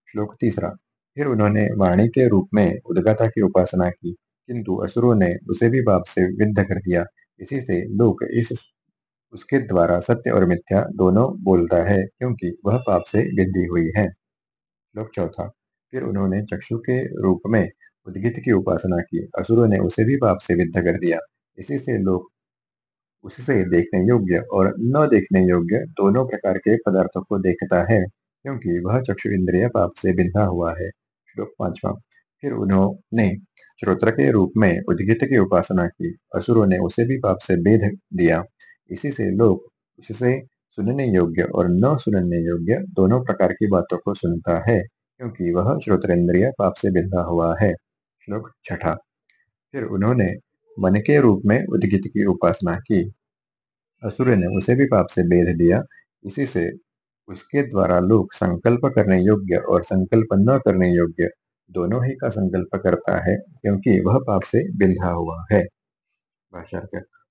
श्लोक तीसरा, फिर उन्होंने वाणी के रूप में उदगाता की उपासना की, किंतु असुरों ने उसे भी बाप से विद्ध कर दिया। इसी से लोग इस उसके द्वारा सत्य और मिथ्या दोनों बोलता है, क्योंकि वह पाप से विद्धि हुई है। श्लोक चौथा, फिर उन्होंने चक्षु के रूप में उद्गित की उपासना की। असुरों ने उसे भी पाप से विद्ध कर दिया। इसी से लोग उससे देखने योग्य और न देखने योग्य दोनों प्रकार के पदार्थों को देखता है, क्योंकि वह चक्षु इंद्रिय पाप से बिंधा हुआ है। श्लोक पांचवा, फिर उन्होंने श्रोत्र के रूप में उद्गित की उपासना की। असुरों ने उसे भी पाप से बेध दिया। इसी से लोग उससे सुनने योग्य और न सुनने योग्य दोनों प्रकार की बातों को सुनता है, क्योंकि वह श्रोतेंद्रिय पाप से बिंधा हुआ है। श्लोक छठा। फिर उन्होंने मन के रूप में उद्गित की उपासना की। असुर ने उसे भी पाप से बेध दिया इसी से उसके द्वारा लोग संकल्प करने योग्य और संकल्प न करने योग्य दोनों ही का संकल्प करता है, क्योंकि वह पाप से बिंधा हुआ है।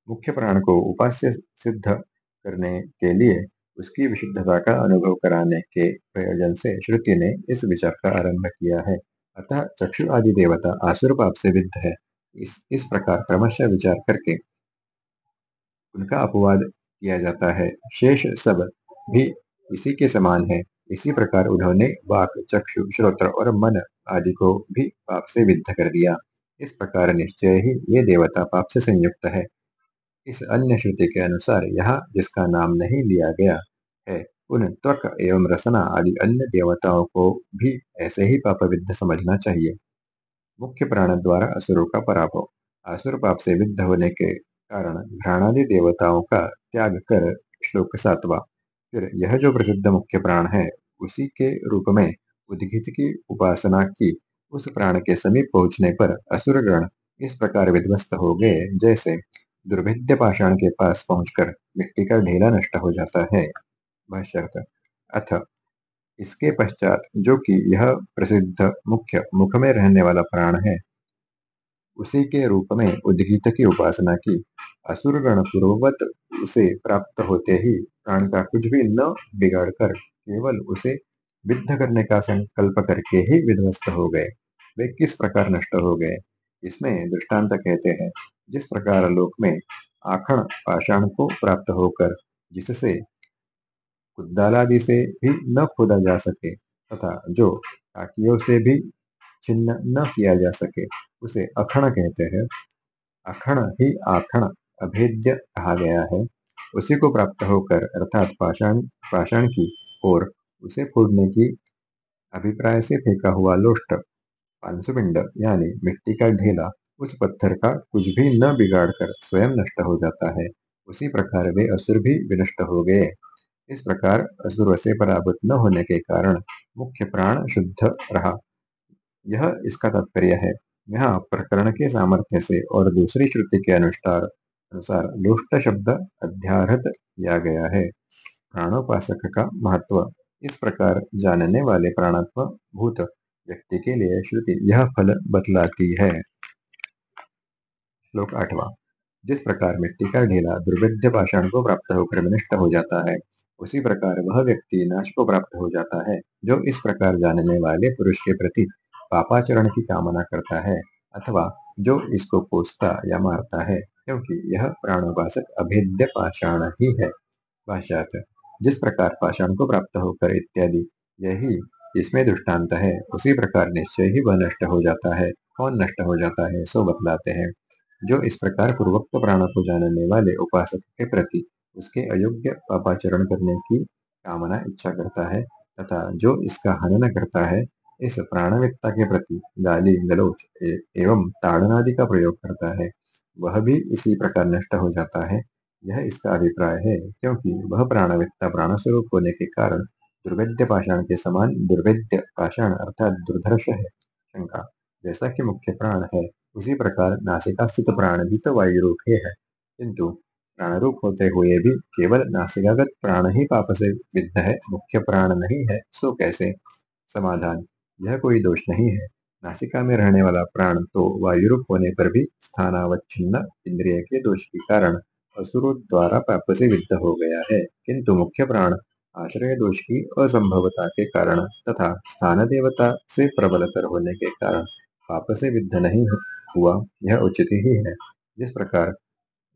मुख्य प्राण को उपास्य सिद्ध करने के लिए उसकी विशुद्धता का अनुभव कराने के प्रयोजन से श्रुति ने इस विचार का आरंभ किया है। अतः चक्षु आदि देवता आसुर पाप से विद्ध है। इस इस प्रकार क्रमशः विचार करके उनका अपवाद किया जाता है। शेष सब भी इसी के समान है। इसी प्रकार उन्होंने वाक, चक्षु, श्रोत्र और मन आदि को भी पाप से विद्ध कर दिया। इस प्रकार निश्चय ही ये देवता पाप से संयुक्त है। इस अन्य श्रुति के अनुसार यहाँ, जिसका नाम नहीं लिया गया है, उन त्वक एवं रसना आदि अन्य देवताओं को भी ऐसे ही पाप विद्ध समझना चाहिए। मुख्य प्राण द्वारा असुरों का पराभव। असुर पाप से विद्ध होने के कारण घ्राणादि देवताओं का त्याग कर श्लोक सातवा। फिर यह जो प्रसिद्ध मुख्य प्राण है, उसी के रूप में उद्घित की उपासना की, उस प्राण के समीप पहुँचने पर असुर गण इस प्रकार विध्वस्त हो गए, जैसे दुर्भिद्य पाषाण के पास पहुंचकर मिट्टी का ढेला नष्ट हो जाता है। अथ, इसके पश्चात जो कि यह प्रसिद्ध मुख्य मुख में रहने वाला प्राण है, उसी के रूप में उद्गीत की उपासना की। असुर गण पूर्ववत उसे प्राप्त होते ही प्राण का कुछ भी न बिगाड़कर केवल उसे विद्ध करने का संकल्प करके ही विध्वस्त हो गए। वे किस प्रकार नष्ट हो गए, इसमें दृष्टांत कहते हैं। जिस प्रकार लोक में आखण पाषाण को प्राप्त होकर जिससे कुदालादि से भी न खोदा जा सके तथा जो टाकियों से भी छिन्न न किया जा सके, उसे अखण कहते हैं। अखण ही आखण अभेद्य कहा गया है। उसी को प्राप्त होकर अर्थात पाषाण पाषाण की ओर उसे फोड़ने की अभिप्राय से फेंका हुआ लोष्ट पांसुपिंड यानी मिट्टी का ढेला उस पत्थर का कुछ भी न बिगाड़कर स्वयं नष्ट हो जाता है। उसी प्रकार वे असुर भी विनष्ट हो गए। इस प्रकार असुर से पराभूत न होने के कारण मुख्य प्राण शुद्ध रहा। यह इसका तात्पर्य है। यहाँ प्रकरण के सामर्थ्य से और दूसरी श्रुति के अनुसार अनुसार लुष्ट शब्द अध्याहत किया गया है। प्राणोपासक का महत्व। इस प्रकार जानने वाले प्राणत्व भूत व्यक्ति के लिए श्रुति यह फल बतलाती है। श्लोक आठवा। जिस प्रकार मिट्टी का ढेला दुर्भिद्य पाषाण को प्राप्त होकर विनष्ट हो जाता है, उसी प्रकार वह व्यक्ति नाश को प्राप्त हो जाता है, जो इस प्रकार जानने वाले पुरुष के प्रति पापाचरण की कामना करता है अथवा जो इसको पोसता या मारता है, क्योंकि यह प्राणोपासक अभेद्य पाषाण ही है। पाशात जिस प्रकार पाषाण को प्राप्त होकर इत्यादि, यही इसमें दृष्टांत है, उसी प्रकार निश्चय ही वह नष्ट हो जाता है। कौन नष्ट हो जाता है, सो बतलाते हैं। जो इस प्रकार पूर्वोक्त प्राणों को जानने वाले उपासक के प्रति उसके अयोग्य पापाचरण करने की कामना इच्छा करता है तथा जो इसका हनन करता है, इस प्राणविकता के प्रति गाली गलोच एवं ताड़नादि का प्रयोग करता है, वह भी इसी प्रकार नष्ट हो जाता है। यह इसका अभिप्राय है, क्योंकि वह प्राणविकता प्राण स्वरूप होने के कारण दुर्वेद्य पाषाण के समान दुर्वेद्य पाषाण अर्थात दुर्धर्ष है। शंका, जैसा कि मुख्य प्राण है उसी प्रकार नासिका स्थित प्राण भी वायु रूप ही। है किंतु प्राण रूप होते हुए भी केवल नासिकागत प्राण ही पाप से विद्ध है, मुख्य प्राण नहीं है, सो कैसे? समाधान, यह कोई दोष नहीं है। नासिका में रहने वाला प्राण तो वायु रूप होने पर भी स्थानावच्छिन्न इंद्रिय के दोष के कारण असुरों द्वारा पाप से विद्ध हो गया है। किंतु मुख्य प्राण आश्रय दोष की असंभवता के कारण तथा स्थान देवता से प्रबलतर होने के कारण पाप से विद्ध नहीं हुआ, यह उचित ही है। जिस प्रकार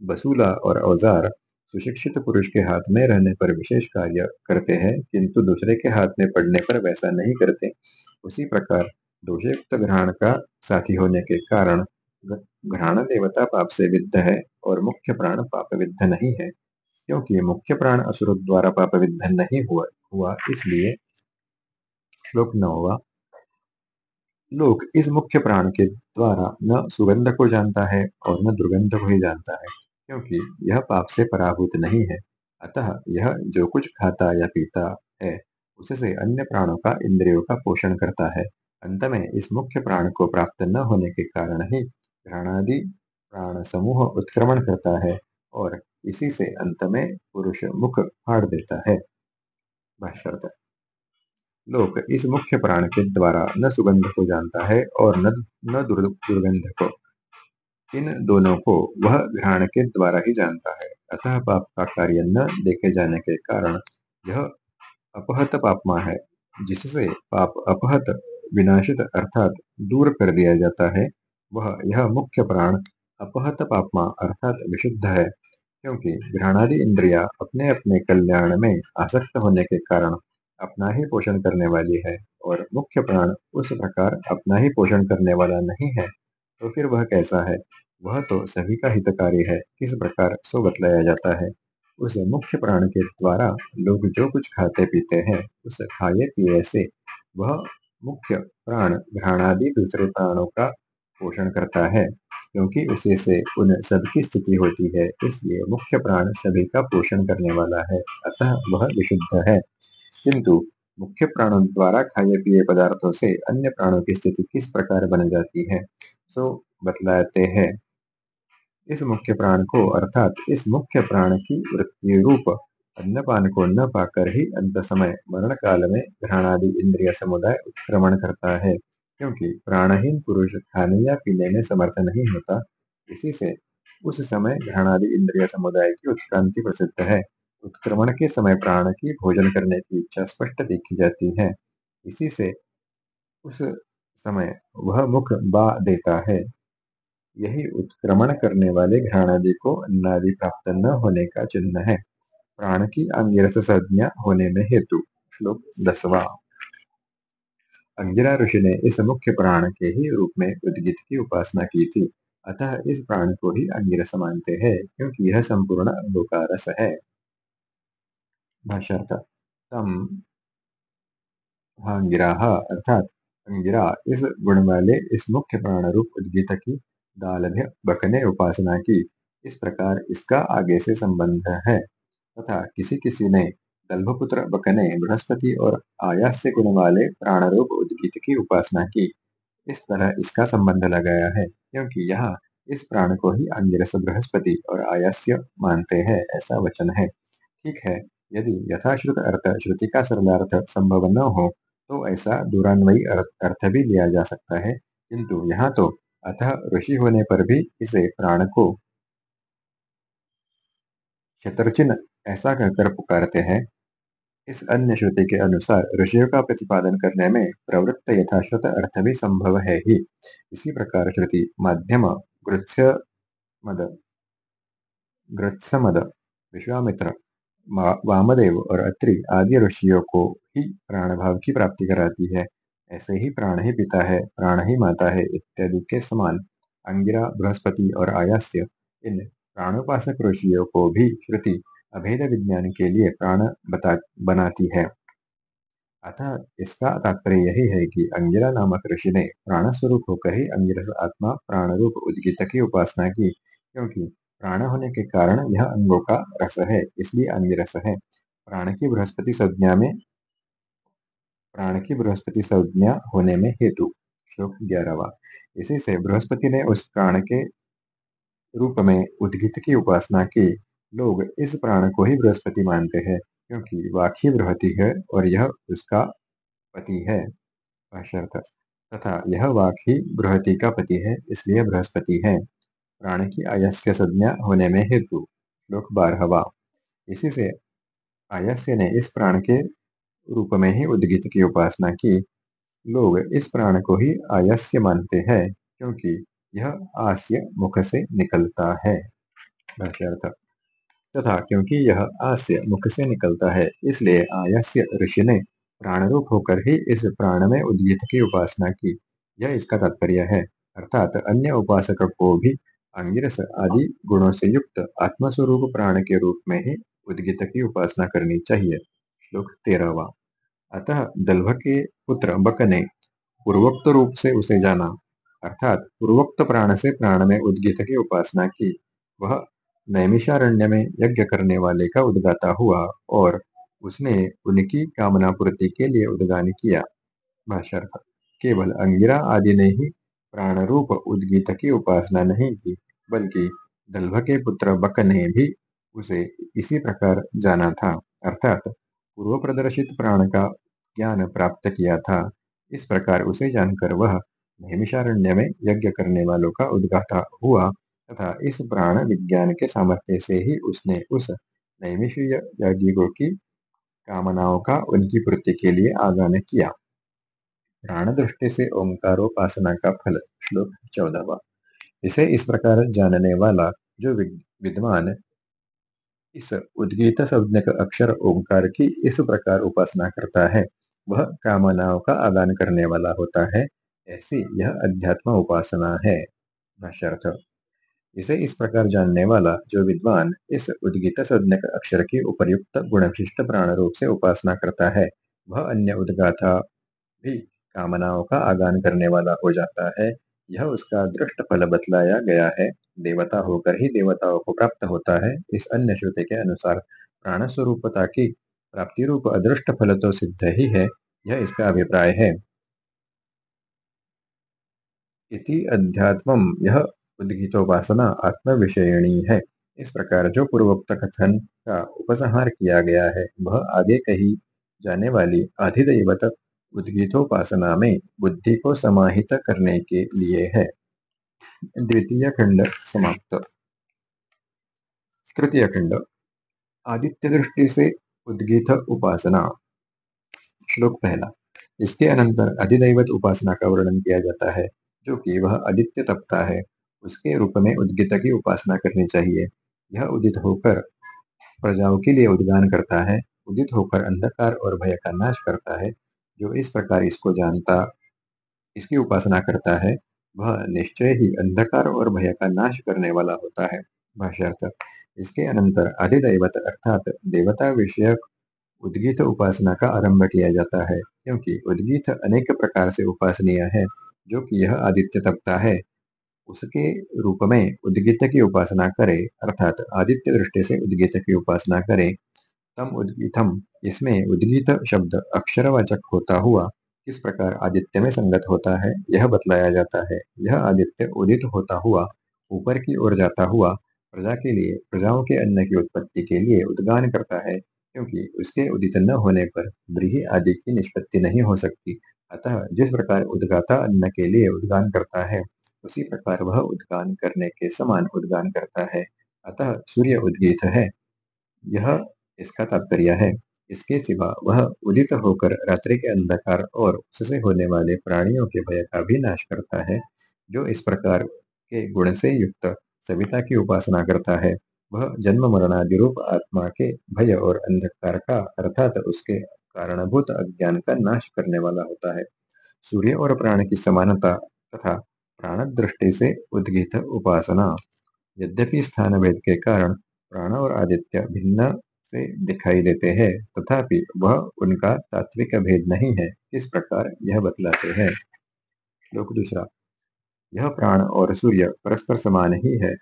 बसूला और औज़ार सुशिक्षित पुरुष के हाथ में रहने पर विशेष कार्य करते हैं, किंतु दूसरे के हाथ में पड़ने पर वैसा नहीं करते, उसी प्रकार दोषयुक्त घ्राण का साथी होने के कारण घ्राण देवता पाप से विद्ध है और मुख्य प्राण पाप विद्ध नहीं है, क्योंकि मुख्य प्राण असुर द्वारा पाप विद्ध नहीं हुआ हुआ, इसलिए श्लोक नौवा लोक इस मुख्य प्राण के द्वारा न सुगंध को जानता है और न दुर्गंध को ही जानता है, क्योंकि यह पाप से पराभूत नहीं है। अतः यह जो कुछ खाता या पीता है, उससे अन्य प्राणों का इंद्रियों का पोषण करता है। अंत में इस मुख्य प्राण को प्राप्त न होने के कारण ही प्राणादि प्राण समूह उत्क्रमण करता है और इसी से अंत में पुरुष मुख फाड़ देता है। लोक इस मुख्य प्राण के द्वारा न सुगंध को जानता है और न न दुर्गंध को। इन दोनों को वह घ्राण के द्वारा ही जानता है। अतः पाप का कार्य न देखे जाने के कारण यह अपहत पापमा है, जिससे पाप अपहत, विनाशित अर्थात दूर कर दिया जाता है। वह, यह मुख्य प्राण अपहत पापमा अर्थात विशुद्ध है, क्योंकि घ्राणादि इंद्रिया अपने अपने कल्याण में आसक्त होने के कारण अपना ही पोषण करने वाली है और मुख्य प्राण उस प्रकार अपना ही पोषण करने वाला नहीं है तो फिर वह कैसा है? वह तो सभी का हितकारी है, किस प्रकार सो बतलाया जाता है? उस मुख्य प्राण के द्वारा लोग जो कुछ खाते पीते हैं, उस खाए पिए से वह मुख्य प्राण घ्राणादि दूसरे प्राणों का पोषण करता है, क्योंकि उसी से उन सबकी स्थिति होती है, इसलिए मुख्य प्राण सभी का पोषण करने वाला है, अतः वह विशुद्ध है। किंतु मुख्य प्राणों द्वारा खाए पिए पदार्थों से अन्य प्राणों की स्थिति किस प्रकार बन जाती है? सो बतलाते हैं। इस मुख्य प्राण को, अर्थात इस मुख्य प्राण की वृत्ति रूप, अन्नपान को न पाकर ही अंत समय मरण काल में घ्राणादि इंद्रिय समुदाय उत्क्रमण करता है। क्योंकि प्राणहीन पुरुष खाने या पीने में समर्थ नहीं होता, इसी से उस समय घ्राणादि इंद्रिय समुदाय की उत्क्रांति प्रसिद्ध है। उत्क्रमण के समय प्राण की भोजन करने की इच्छा स्पष्ट देखी जाती है। इसी से उस समय वह मुख बा देता है। यही उत्क्रमण करने वाले घ्राणादि को अन्नादि प्राप्त न होने का चिन्ह है। प्राण की अंगिरस संज्ञा होने में हेतु, श्लोक दसवा। अंगिरा ऋषि ने इस मुख्य प्राण के ही रूप में उद्गित की उपासना की थी। अतः इस प्राण को ही अंगिरस मानते हैं, क्योंकि यह संपूर्ण अंगों है। तम अंगिरा अर्थात अंगिरा इस गुण वाले इस मुख्य प्राण रूप उद्गित की, दालभ्य बकने उपासना की। इस प्रकार इसका आगे से संबंध है। तथा किसी किसी ने दल्भपुत्र बकने बृहस्पति और आयास्य गुण वाले प्राणरूप उद्गीत की, उपासना की। इस तरह इसका संबंध लगाया है, क्योंकि यहाँ इस प्राण को ही अंगिरस बृहस्पति और आयास्य मानते हैं, ऐसा वचन है। ठीक है। यदि यथाश्रुत अर्थ श्रुति का सरलार्थ संभव न हो तो ऐसा दूरान्वयी अर्थ भी लिया जा सकता है। किंतु यहाँ तो अतः ऋषि होने पर भी इसे प्राण को शतरचिन ऐसा कहकर पुकारते हैं। इस अन्य श्रुति के अनुसार ऋषियों का प्रतिपादन करने में प्रवृत्त यथाश्रुत अर्थ भी संभव है ही। इसी प्रकार श्रुति माध्यम गृत्स्य मद मद विश्वामित्र वामदेव और अत्रि आदि ऋषियों को ही प्राण भाव की प्राप्ति कराती है। ऐसे ही प्राण ही पिता है, प्राण ही माता है, इत्यादि के समान। अंगिरा, बृहस्पति और आयास्य, इन प्राणोपासक ऋषियों को भी श्रुति, अभेद विज्ञान के लिए प्राण बता, बनाती है। अतः इसका तात्पर्य यही है कि अंगिरा नामक ऋषि ने प्राण स्वरूप होकर ही अंगिरस आत्मा प्राण रूप उद्गित की उपासना की, क्योंकि प्राण होने के कारण यह अंगों का रस है, इसलिए अंग रस है। प्राण की बृहस्पति संज्ञा में, प्राण की बृहस्पति संज्ञा होने में हेतु, श्लोक ग्यारहवा। इसी से बृहस्पति ने उस प्राण के रूप में उद्गित की उपासना की। लोग इस प्राण को ही बृहस्पति मानते हैं, क्योंकि वाखी बृहति है और यह उसका पति है तथा यह वाखी बृहति का पति है, इसलिए बृहस्पति है। प्राण की आयस्य संज्ञा होने में हेतु, श्लोक बारहवा। इसी से आयस्य ने इस प्राण के रूप में ही उद्गित की उपासना की। लोग इस प्राण को ही आयस्य मानते हैं, क्योंकि यह आस्य मुख से निकलता है। तथा क्योंकि यह आस्य मुख से निकलता है, इसलिए आयस्य ऋषि ने प्राण रूप होकर ही इस प्राण में उद्गित की उपासना की। यह इसका तात्पर्य है, अर्थात अन्य उपासक को भी अंगिरस आदि गुणों से युक्त आत्मस्वरूप प्राण के रूप में ही उद्गित की उपासना करनी चाहिए श्लोक तेरहवा अतः दल्भ के पुत्र बक ने पूर्वोक्त रूप से उसे जाना अर्थात पूर्वोक्त प्राण से प्राण में उद्गित की उपासना की वह नैमिषारण्य में यज्ञ करने वाले का उद्गाता हुआ और उसने उनकी कामना पूर्ति के लिए उद्गान किया भाषार्थ केवल अंगिरा आदि ने ही प्राण रूप उद्गीत की उपासना नहीं की बल्कि दल्भ के पुत्र बक ने भी उसे इसी प्रकार जाना था। अर्थात पूर्व प्रदर्शित प्राण का ज्ञान प्राप्त किया था। इस प्रकार उसे जानकर वह नैमिषारण्य में यज्ञ करने वालों का उद्गाता हुआ तथा इस प्राण विज्ञान के सामर्थ्य से ही उसने उस नैमिषीय याज्ञिकों की कामनाओं का उनकी पूर्ति के लिए आगान किया। प्राण दृष्टि से ओंकारोपासना का फल श्लोक चौदहवा। इसे इस प्रकार जानने वाला जो विद्वान इस उद्गीत संज्ञक अक्षर ओंकार की इस प्रकार उपासना करता है, वह कामनाओं का आदान करने वाला होता है, ऐसी यह अध्यात्म उपासना है। इसे इस प्रकार जानने वाला जो विद्वान इस उद्गीत संज्ञक अक्षर की उपयुक्त गुण विशिष्ट प्राण रूप से उपासना करता है, वह अन्य उद्गाथा भी कामनाओं का आगान करने वाला हो जाता है। यह उसका दृष्ट फल बतलाया गया है। देवता होकर ही देवताओं को प्राप्त होता है। इस अन्य श्रुति के अनुसार प्राण स्वरूपता की प्राप्ति रूप अदृष्ट फल तो सिद्ध ही है। यह इसका अभिप्राय है। इति अध्यात्म यह उद्घितोपासना आत्म विषयणी है। इस प्रकार जो पूर्वोक्त कथन का उपसंहार किया गया है, वह आगे कही जाने वाली आधिदैवत उद्गीतोपासना में बुद्धि को समाहित करने के लिए है। द्वितीय खंड समाप्त। तृतीय खंड, आदित्य दृष्टि से उद्गीत उपासना। श्लोक पहला, इसके अनंतर अधिदैवत उपासना का वर्णन किया जाता है, जो कि वह आदित्य तपता है। उसके रूप में उद्गित की उपासना करनी चाहिए। यह उदित होकर प्रजाओं के लिए उद्गान करता है, उदित होकर अंधकार और भय का नाश करता है जो इस प्रकार इसको जानता, इसकी उपासना करता है, वह निश्चय ही अंधकार और भय का नाश करने वाला होता है। इसके अनंतर अधिदैवत अर्थात देवता विषयक उद्गीत उपासना का आरंभ किया जाता है, क्योंकि उद्गीत अनेक प्रकार से उपासनीय है, जो कि यह आदित्य तपता है। उसके रूप में उद्गीत की उपासना करे, अर्थात आदित्य दृष्टि से उद्गीत की उपासना करे, तम उद्गीतम इसमें उद्गीत शब्द अक्षरवाचक होता हुआ किस प्रकार आदित्य में संगत होता है, यह बतलाया जाता है। यह आदित्य उदित होता हुआ, ऊपर की ओर जाता हुआ, प्रजा के लिए, प्रजाओं के अन्न की उत्पत्ति के लिए उद्गान करता है, क्योंकि उसके उदित न होने पर ब्रीही आदि की निष्पत्ति नहीं हो सकती। अतः जिस प्रकार उद्गाता अन्न के लिए उद्गान करता है, उसी प्रकार वह उद्गान करने के समान उद्गान करता है। अतः सूर्य उद्गीत है। यह इसका तात्पर्य है। इसके सिवा वह उदित होकर रात्रि के अंधकार और उससे होने वाले प्राणियों के भय का भी नाश करता है, जो इस प्रकार के गुण से युक्त सविता की उपासना करता है। वह जन्म मरणादि रूप आत्मा के भय और अंधकार का, अर्थात उसके कारणभूत अज्ञान का नाश करने वाला होता है। सूर्य और प्राण की समानता तथा प्राण दृष्टि से उद्गीत उपासना। यद्यपि स्थान भेद के कारण प्राण और आदित्य भिन्न से दिखाई देते हैं, तथापि वह उनका तात्विक भेद नहीं है। इस प्रकार यह बतलाते हैं। श्लोक दूसरा, यह प्राण और सूर्य परस्पर समान ही है।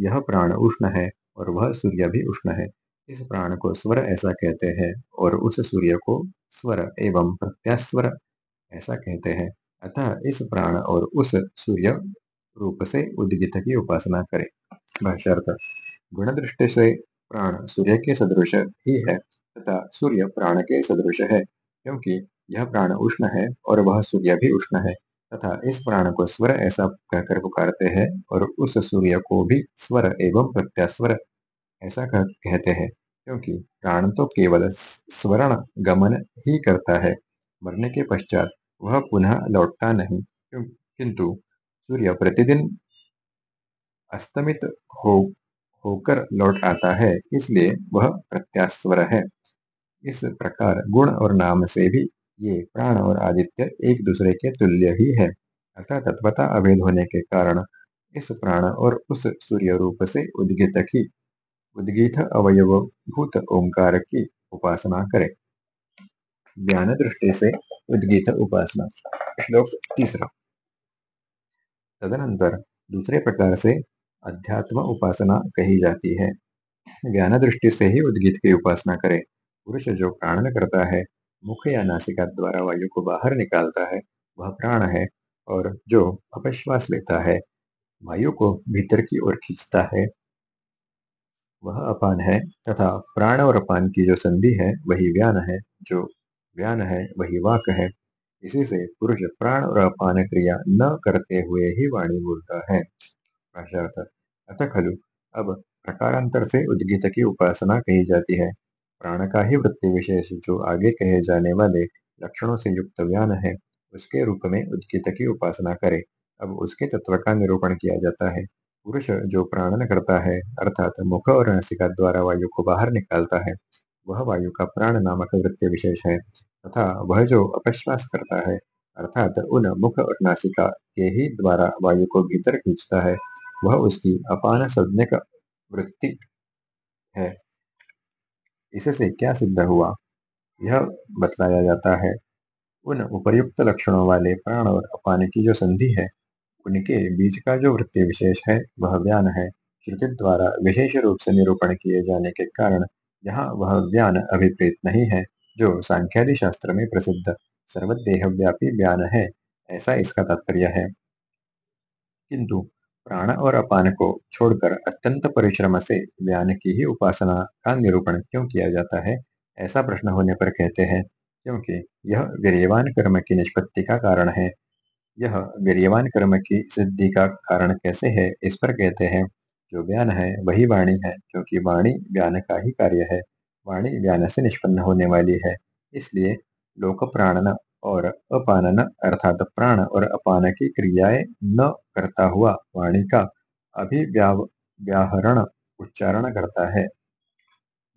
यह प्राण उष्ण है और वह सूर्य भी उष्ण है। इस प्राण को स्वर ऐसा कहते हैं और उस सूर्य को स्वर एवं प्रत्यास्वर ऐसा कहते हैं। अतः इस प्राण और उस सूर्य रूप से उद्गित की उपासना करें। भाष्यार्थ गुण दृष्टि से प्राण सूर्य के सदृश ही है तथा सूर्य प्राण के सदृश है क्योंकि यह प्राण उष्ण है और वह सूर्य भी उष्ण है तथा इस प्राण को स्वर ऐसा कहकर पुकारते हैं और उस सूर्य को भी स्वर एवं प्रत्यास्वर ऐसा कह, कहते हैं क्योंकि प्राण तो केवल स्वर्ण गमन ही करता है मरने के पश्चात वह पुनः लौटता नहीं किंतु सूर्य प्रतिदिन अस्तमित हो होकर लौट आता है, इसलिए वह प्रत्यास्वर है। इस प्रकार गुण और नाम से भी ये प्राण और आदित्य एक दूसरे के तुल्य ही है। अर्थात तत्वता अभेद होने के कारण इस प्राण और उस सूर्य रूप से उद्गित की, उद्गीत अवयव भूत ओंकार की उपासना करें। ज्ञान दृष्टि से उद्गीत उपासना, श्लोक तीसरा। तदनंतर दूसरे प्रकार से अध्यात्म उपासना कही जाती है। ज्ञान दृष्टि से ही उद्गीत की उपासना करे। पुरुष जो प्राणन करता है, मुख या नासिका द्वारा वायु को बाहर निकालता है, वह प्राण है और जो अपश्वास लेता है, वायु को भीतर की ओर खींचता है, वह अपान है तथा प्राण और अपान की जो संधि है, वही व्यान है, जो व्यान है, वही वाक है। इसी से पुरुष प्राण और अपान क्रिया न करते हुए ही वाणी बोलता है। अतः खलु, अब प्रकारांतर से उद्गित की उपासना कही जाती है। प्राण का ही वृत्ति विशेष जो आगे कहे जाने वाले लक्षणों से युक्त व्यान है, उसके रूप में उद्गित की उपासना करे। अब उसके तत्व का निरूपण किया जाता है। पुरुष जो प्राणन करता है, अर्थात मुख और नासिका द्वारा वायु को बाहर निकालता है, वह वायु का प्राण नामक वृत्ति विशेष है, तथा वह जो अपश्वास करता है, अर्थात उन मुख और नासिका के ही द्वारा वायु को भीतर खींचता है वह उसकी अपान संज्ञक वृत्ति है। इससे क्या सिद्ध हुआ? यह बतलाया जाता है। उन उपर्युक्त लक्षणों वाले प्राण और अपान की जो संधि है, उनके बीच का जो वृत्ति विशेष है, वह व्यान है। श्रुति द्वारा विशेष रूप से निरूपण किए जाने के कारण यहाँ वह व्यान अभिप्रेत नहीं है, जो सांख्यादि शास्त्र में प्रसिद्ध सर्वदेह व्यापी व्यान है, ऐसा इसका तात्पर्य है। किंतु प्राण और अपान को छोड़कर अत्यंत परिश्रम से ज्ञान की ही उपासना का निरूपण क्यों किया जाता है? ऐसा प्रश्न होने पर कहते हैं, क्योंकि यह वीरवान कर्म की निष्पत्ति का कारण है। यह वीरवान कर्म की सिद्धि का कारण कैसे है? इस पर कहते हैं, जो ज्ञान है, वही वाणी है, क्योंकि वाणी ज्ञान का ही कार्य है। वाणी ज्ञान से निष्पन्न होने वाली है। इसलिए लोक प्राणन और अपानन, अर्थात प्राण और अपान की क्रियाएँ न करता हुआ वाणी का अभिव्याहरण उच्चारण करता है।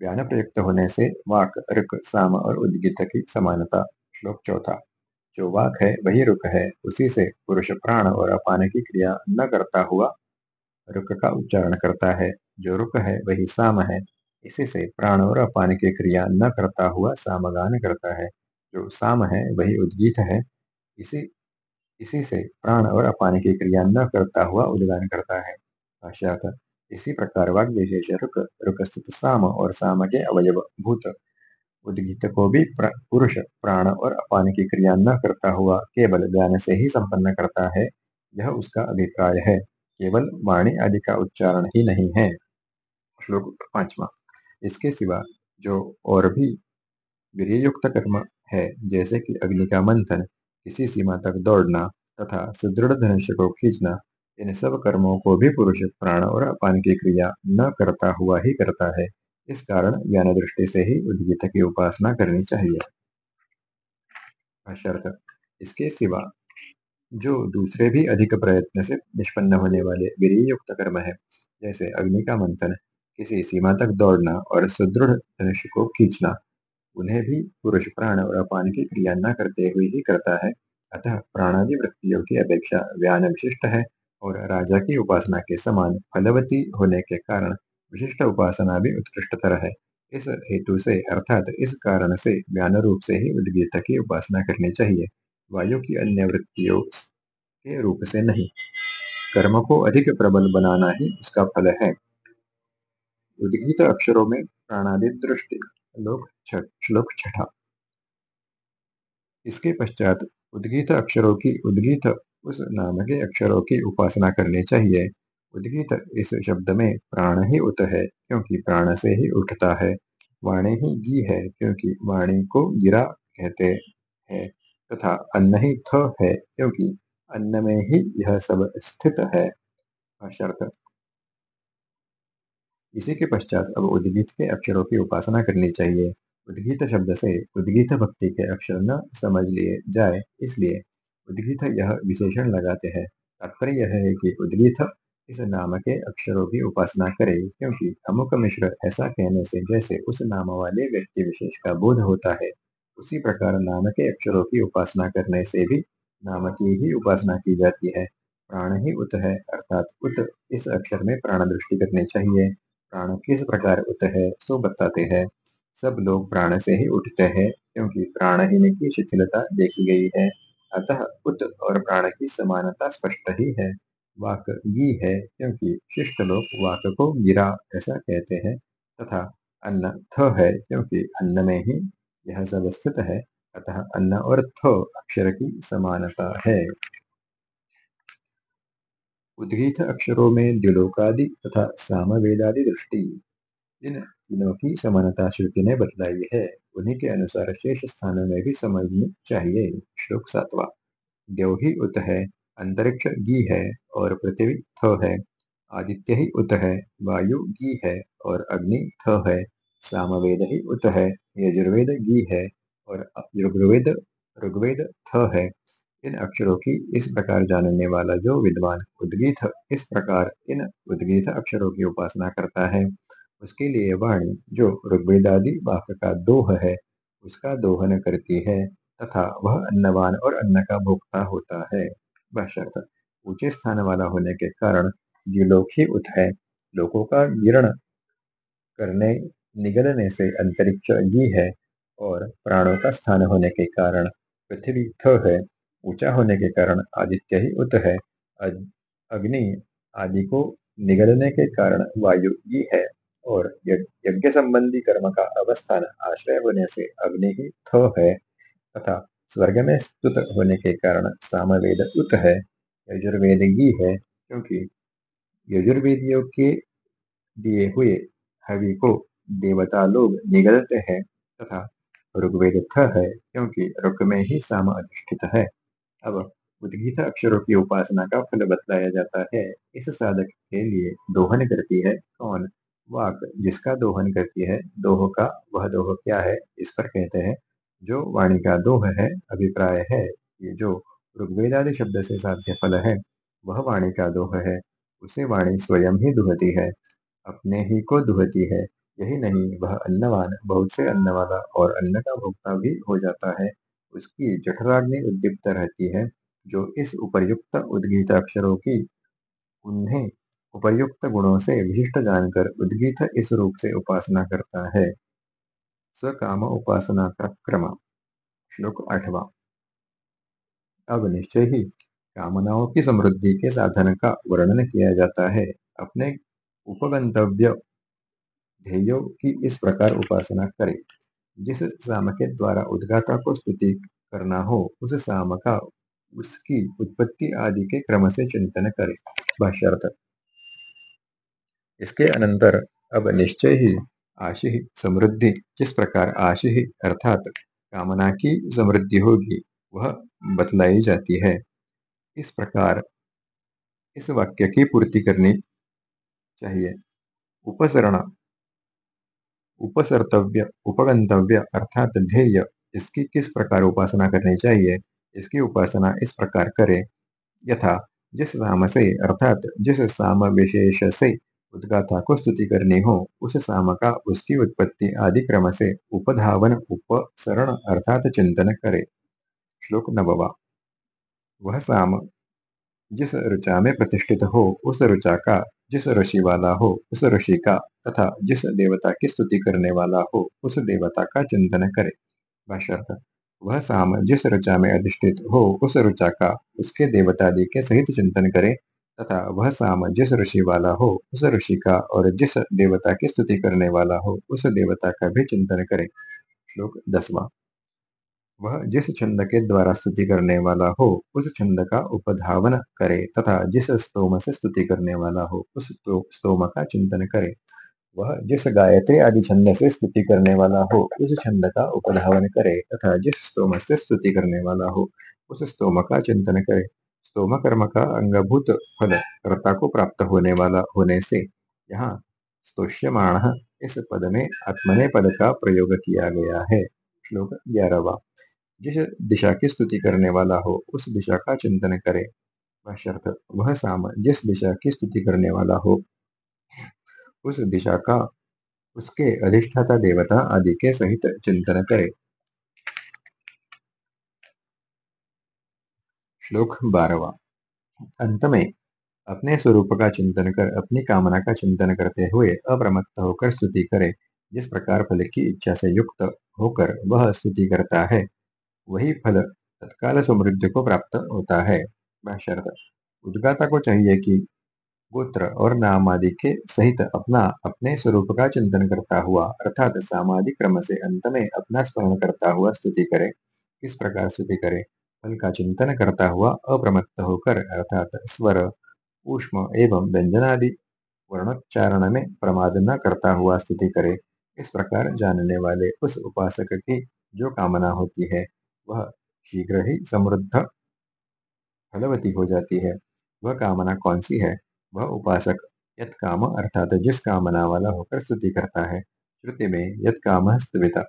व्यान प्रयुक्त होने से वाक, ऋक, साम और उद्गित की समानता श्लोक चौथा। जो वाक है, वही रुक है। उसी से पुरुष प्राण और अपान की क्रिया न करता हुआ रुक का उच्चारण करता है। जो रुक है, वही साम है। इसी से प्राण और अपान की क्रिया न करता हुआ सामगान करता है। जो साम है, वही उद्गीत है, इसी इसी से प्राण और अपान की क्रिया न करता हुआ उद्गान करता है। इसी प्रकार वाक विशेष रुक रुक स्थित साम और साम के अवयव भूत, उद्गीत को भी पुरुष प्राण और अपान की क्रिया न करता हुआ केवल ज्ञान से ही संपन्न करता है, यह उसका अभिप्राय है। केवल वाणी आदि का उच्चारण ही नहीं है। श्लोक पांचवा, इसके सिवा जो और भी वीरयुक्त कर्म है, जैसे कि अग्नि का मंथन, किसी सीमा तक दौड़ना तथा सुदृढ़ धनुष्य को खींचना, इन सब कर्मों को भी पुरुष प्राण और अपान की क्रिया न करता हुआ ही करता है। इस कारण ज्ञान दृष्टि से ही उद्गीत की उपासना करनी चाहिए। इसके सिवा जो दूसरे भी अधिक प्रयत्न से निष्पन्न होने वाले वीरयुक्त कर्म है, जैसे अग्नि का मंथन, किसी सीमा तक दौड़ना और सुदृढ़ धनुष को खींचना उन्हें भी पुरुष प्राण और अपान की क्रिया न करते हुए ही करता है। अतः प्राणादि वृत्तियों की अपेक्षा व्यान विशिष्ट है और राजा की उपासना के समान फलवती होने के कारण विशिष्ट उपासना भी उत्कृष्टतर है। इस हेतु से, अर्थात इस कारण से, व्यान रूप से ही उद्गीता की उपासना करनी चाहिए। वायु की अन्य वृत्तियों के रूप से नहीं। कर्म को अधिक प्रबल बनाना ही उसका फल है। उद्गीत अक्षरों में प्राणादि दृष्टि श्लोक श्लोक छठा। इसके पश्चात उद्गीत अक्षरों की उद्गीत उस नाम के अक्षरों की उपासना करनी चाहिए। उद्गीत इस शब्द में प्राण ही उत है, क्योंकि प्राण से ही उठता है। वाणी ही गी है, क्योंकि वाणी को गिरा कहते हैं। तथा अन्न ही थ है, क्योंकि अन्न में ही यह सब स्थित है। इसी के पश्चात अब उद्गीत के अक्षरों की उपासना करनी चाहिए। उद्गीत शब्द से उद्गीत भक्ति के अक्षर न समझ लिए जाए, इसलिए उद्गीत यह विशेषण लगाते हैं। तात्पर्य यह है कि उद्गीत इस नाम के अक्षरों की उपासना करे, क्योंकि अमुक मिश्र ऐसा कहने से जैसे उस नाम वाले व्यक्ति विशेष का बोध होता है, उसी प्रकार नाम के अक्षरों की उपासना करने से भी नाम की ही उपासना की जाती है। प्राण ही उत है, अर्थात उत इस अक्षर में प्राण दृष्टि करनी चाहिए। प्राण किस प्रकार उत है, सो बताते हैं। सब लोग प्राण से ही उठते हैं, क्योंकि प्राणहीन की शिथिलता देखी गई है। अतः उत और प्राण की समानता स्पष्ट ही है। वाक गी है, क्योंकि शिष्ट लोग वाक को गिरा ऐसा कहते हैं। तथा अन्न थ है, क्योंकि अन्न में ही यह सब स्थित है। अतः अन्न और थ अक्षर की समानता है। उद्गीत अक्षरों में द्विलोकादि तथा सामवेदादि दृष्टि। इन तीनों की समानता श्रुति ने बतलाई है। उन्हीं के अनुसार शेष स्थानों में भी समझनी चाहिए। श्लोक सातवा। देव ही उत है, अंतरिक्ष गी है और पृथ्वी थ है। आदित्य ही उत है, वायु गी है और अग्नि थ है। सामवेद ही उत है, यजुर्वेद गी है और ऋग्वेद ऋग्वेद थ है। इन अक्षरों की इस प्रकार जानने वाला जो विद्वान उद्गीत, इस प्रकार इन उद्गीत अक्षरों की उपासना करता है। उसके लिए वाणी जो ऋग्वेदादि वाक्य का दोह है, उसका दोहन करती है तथा वह अन्नवान और अन्न का भोक्ता होता है। ऊँचे स्थान वाला होने के कारण द्विलोक ही उत है। लोगों का गिरण करने, निगलने से अंतरिक्ष ये है और प्राणों का स्थान होने के कारण पृथ्वी थ है। ऊँचा होने के कारण आदित्य ही उत है। अग्नि आदि को निगलने के कारण वायु ही है और यज्ञ संबंधी कर्म का अवस्थान आश्रय होने से अग्नि ही थ है तथा स्वर्ग में स्तुत होने के कारण सामवेद उत है। यजुर्वेदी है क्योंकि यजुर्वेदियों के दिए हुए हवि को देवता लोग निगलते हैं तथा ऋग्वेद थ है क्योंकि ऋग में ही साम अधिष्ठित है। अब उद्गीत अक्षरों की उपासना का फल बतलाया जाता है। इस साधक के लिए दोहन करती है कौन? वाक। जिसका दोहन करती है, दोह का, वह दोह क्या है? इस पर कहते हैं, जो वाणी का दोह है, अभिप्राय है, ये जो ऋग्वेदादि शब्द से साध्य फल है, वह वाणी का दोह है। उसे वाणी स्वयं ही दुहती है, अपने ही को दुहती है। यही नहीं, वह अन्नवान, बहुत से अन्न वाला और अन्न का भोक्ता भी हो जाता है। उसकी जठराग्नि उद्दीप्त रहती है, जो इस उपर्युक्त उद्गीत अक्षरों की, उन्हें उपर्युक्त गुणों से विशिष्ट जानकर उद्गीत इस रूप से उपासना करता है। स्वकाम उपासना का क्रम। श्लोक आठवा। अब निश्चय ही कामनाओं की समृद्धि के साधन का वर्णन किया जाता है। अपने उपगंतव्य ध्येयों की इस प्रकार उपासना करे। जिस साम के द्वारा उद्गाता को स्तुति करना हो, उस साम का उसकी उत्पत्ति आदि के क्रम से चिंतन करे, भाष्यर्थ। इसके अनंतर अब निश्चय ही आशी समृद्धि जिस प्रकार आशी अर्थात कामना की समृद्धि होगी, वह बतलाई जाती है। इस प्रकार इस वाक्य की पूर्ति करनी चाहिए। उपसरण उपसर्तव्य, उपगंतव्य अर्थात ध्येय, इसकी किस प्रकार उपासना करनी चाहिए, इसकी उपासना इस प्रकार करे। यथा, जिस साम से, अर्थात जिस साम विशेष से उद्गाथा को स्तुति करनी हो, उस साम का उसकी उत्पत्ति आदि क्रम से उपधावन, उपसरण अर्थात चिंतन करे। श्लोक नववा। वह साम जिस ऋचा में प्रतिष्ठित हो, उस ऋचा का जिस ऋषि वाला हो उस ऋषि का तथा जिस देवता की स्तुति करने वाला हो, उस देवता का चिंतन करे। भाष्यर्थ, वह साम जिस ऋचा में अधिष्ठित हो, उस ऋचा का उसके देवतादि के सहित चिंतन करे तथा वह साम जिस ऋषि वाला हो, उस ऋषि का और जिस देवता की स्तुति करने वाला हो, उस देवता का भी चिंतन करे। श्लोक दसवा। वह जिस छंद के द्वारा स्तुति करने वाला हो, उस छंद का उपधावन करे तथा जिस स्तोम से स्तुति करने वाला हो, उस स्तोम का चिंतन करे। वह जिस गायत्री आदि छंद से स्तुति करने वाला हो, उस छंद का उपधावन करे तथा जिस स्तोम से स्तुति करने वाला हो, उस स्तोम का चिंतन करे। स्तोम कर्म का अंगभूत फल कर्ता को प्राप्त होने वाला होने से यहाँ स्तोष्यमाण इस पद में आत्मने पद का प्रयोग किया गया है। श्लोक ग्यारहवा। जिस दिशा की स्तुति करने वाला हो, उस दिशा का चिंतन करे। वह वह साम, जिस दिशा की स्तुति करने वाला हो, उस दिशा का, उसके अधिष्ठाता देवता आदि के सहित चिंतन करे। श्लोक बारवा अंत में, अपने स्वरूप का चिंतन कर, अपनी कामना का चिंतन करते हुए अप्रमत्त होकर स्तुति करे। जिस प्रकार फल की इच्छा से युक्त होकर वह स्तुति करता है, वही फल तत्काल समृद्धि को प्राप्त होता है। उद्गाता को चाहिए कि गोत्र और नाम आदि के सहित अपना अपने स्वरूप का चिंतन करता हुआ, अर्थात सामाजिक क्रम से अंत में अपना स्मरण करता हुआ स्तुति करे किस प्रकार स्तुति करे, फल का चिंतन करता हुआ अप्रमत्त होकर, अर्थात स्वर उष्म एवं व्यंजनादि, वर्णोच्चारण में प्रमाद न करता हुआ स्तुति करे। इस प्रकार जानने वाले उस उपासक की जो कामना होती है, वह शीघ्र ही समृद्ध फलवती हो जाती है। वह कामना कौन सी है? वह उपासक यत काम अर्थात जिस कामना वाला होकर स्तुति करता है। श्रुति में यत काम स्तविता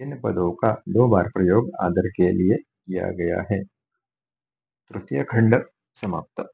इन पदों का दो बार प्रयोग आदर के लिए किया गया है। तृतीय खंड समाप्त।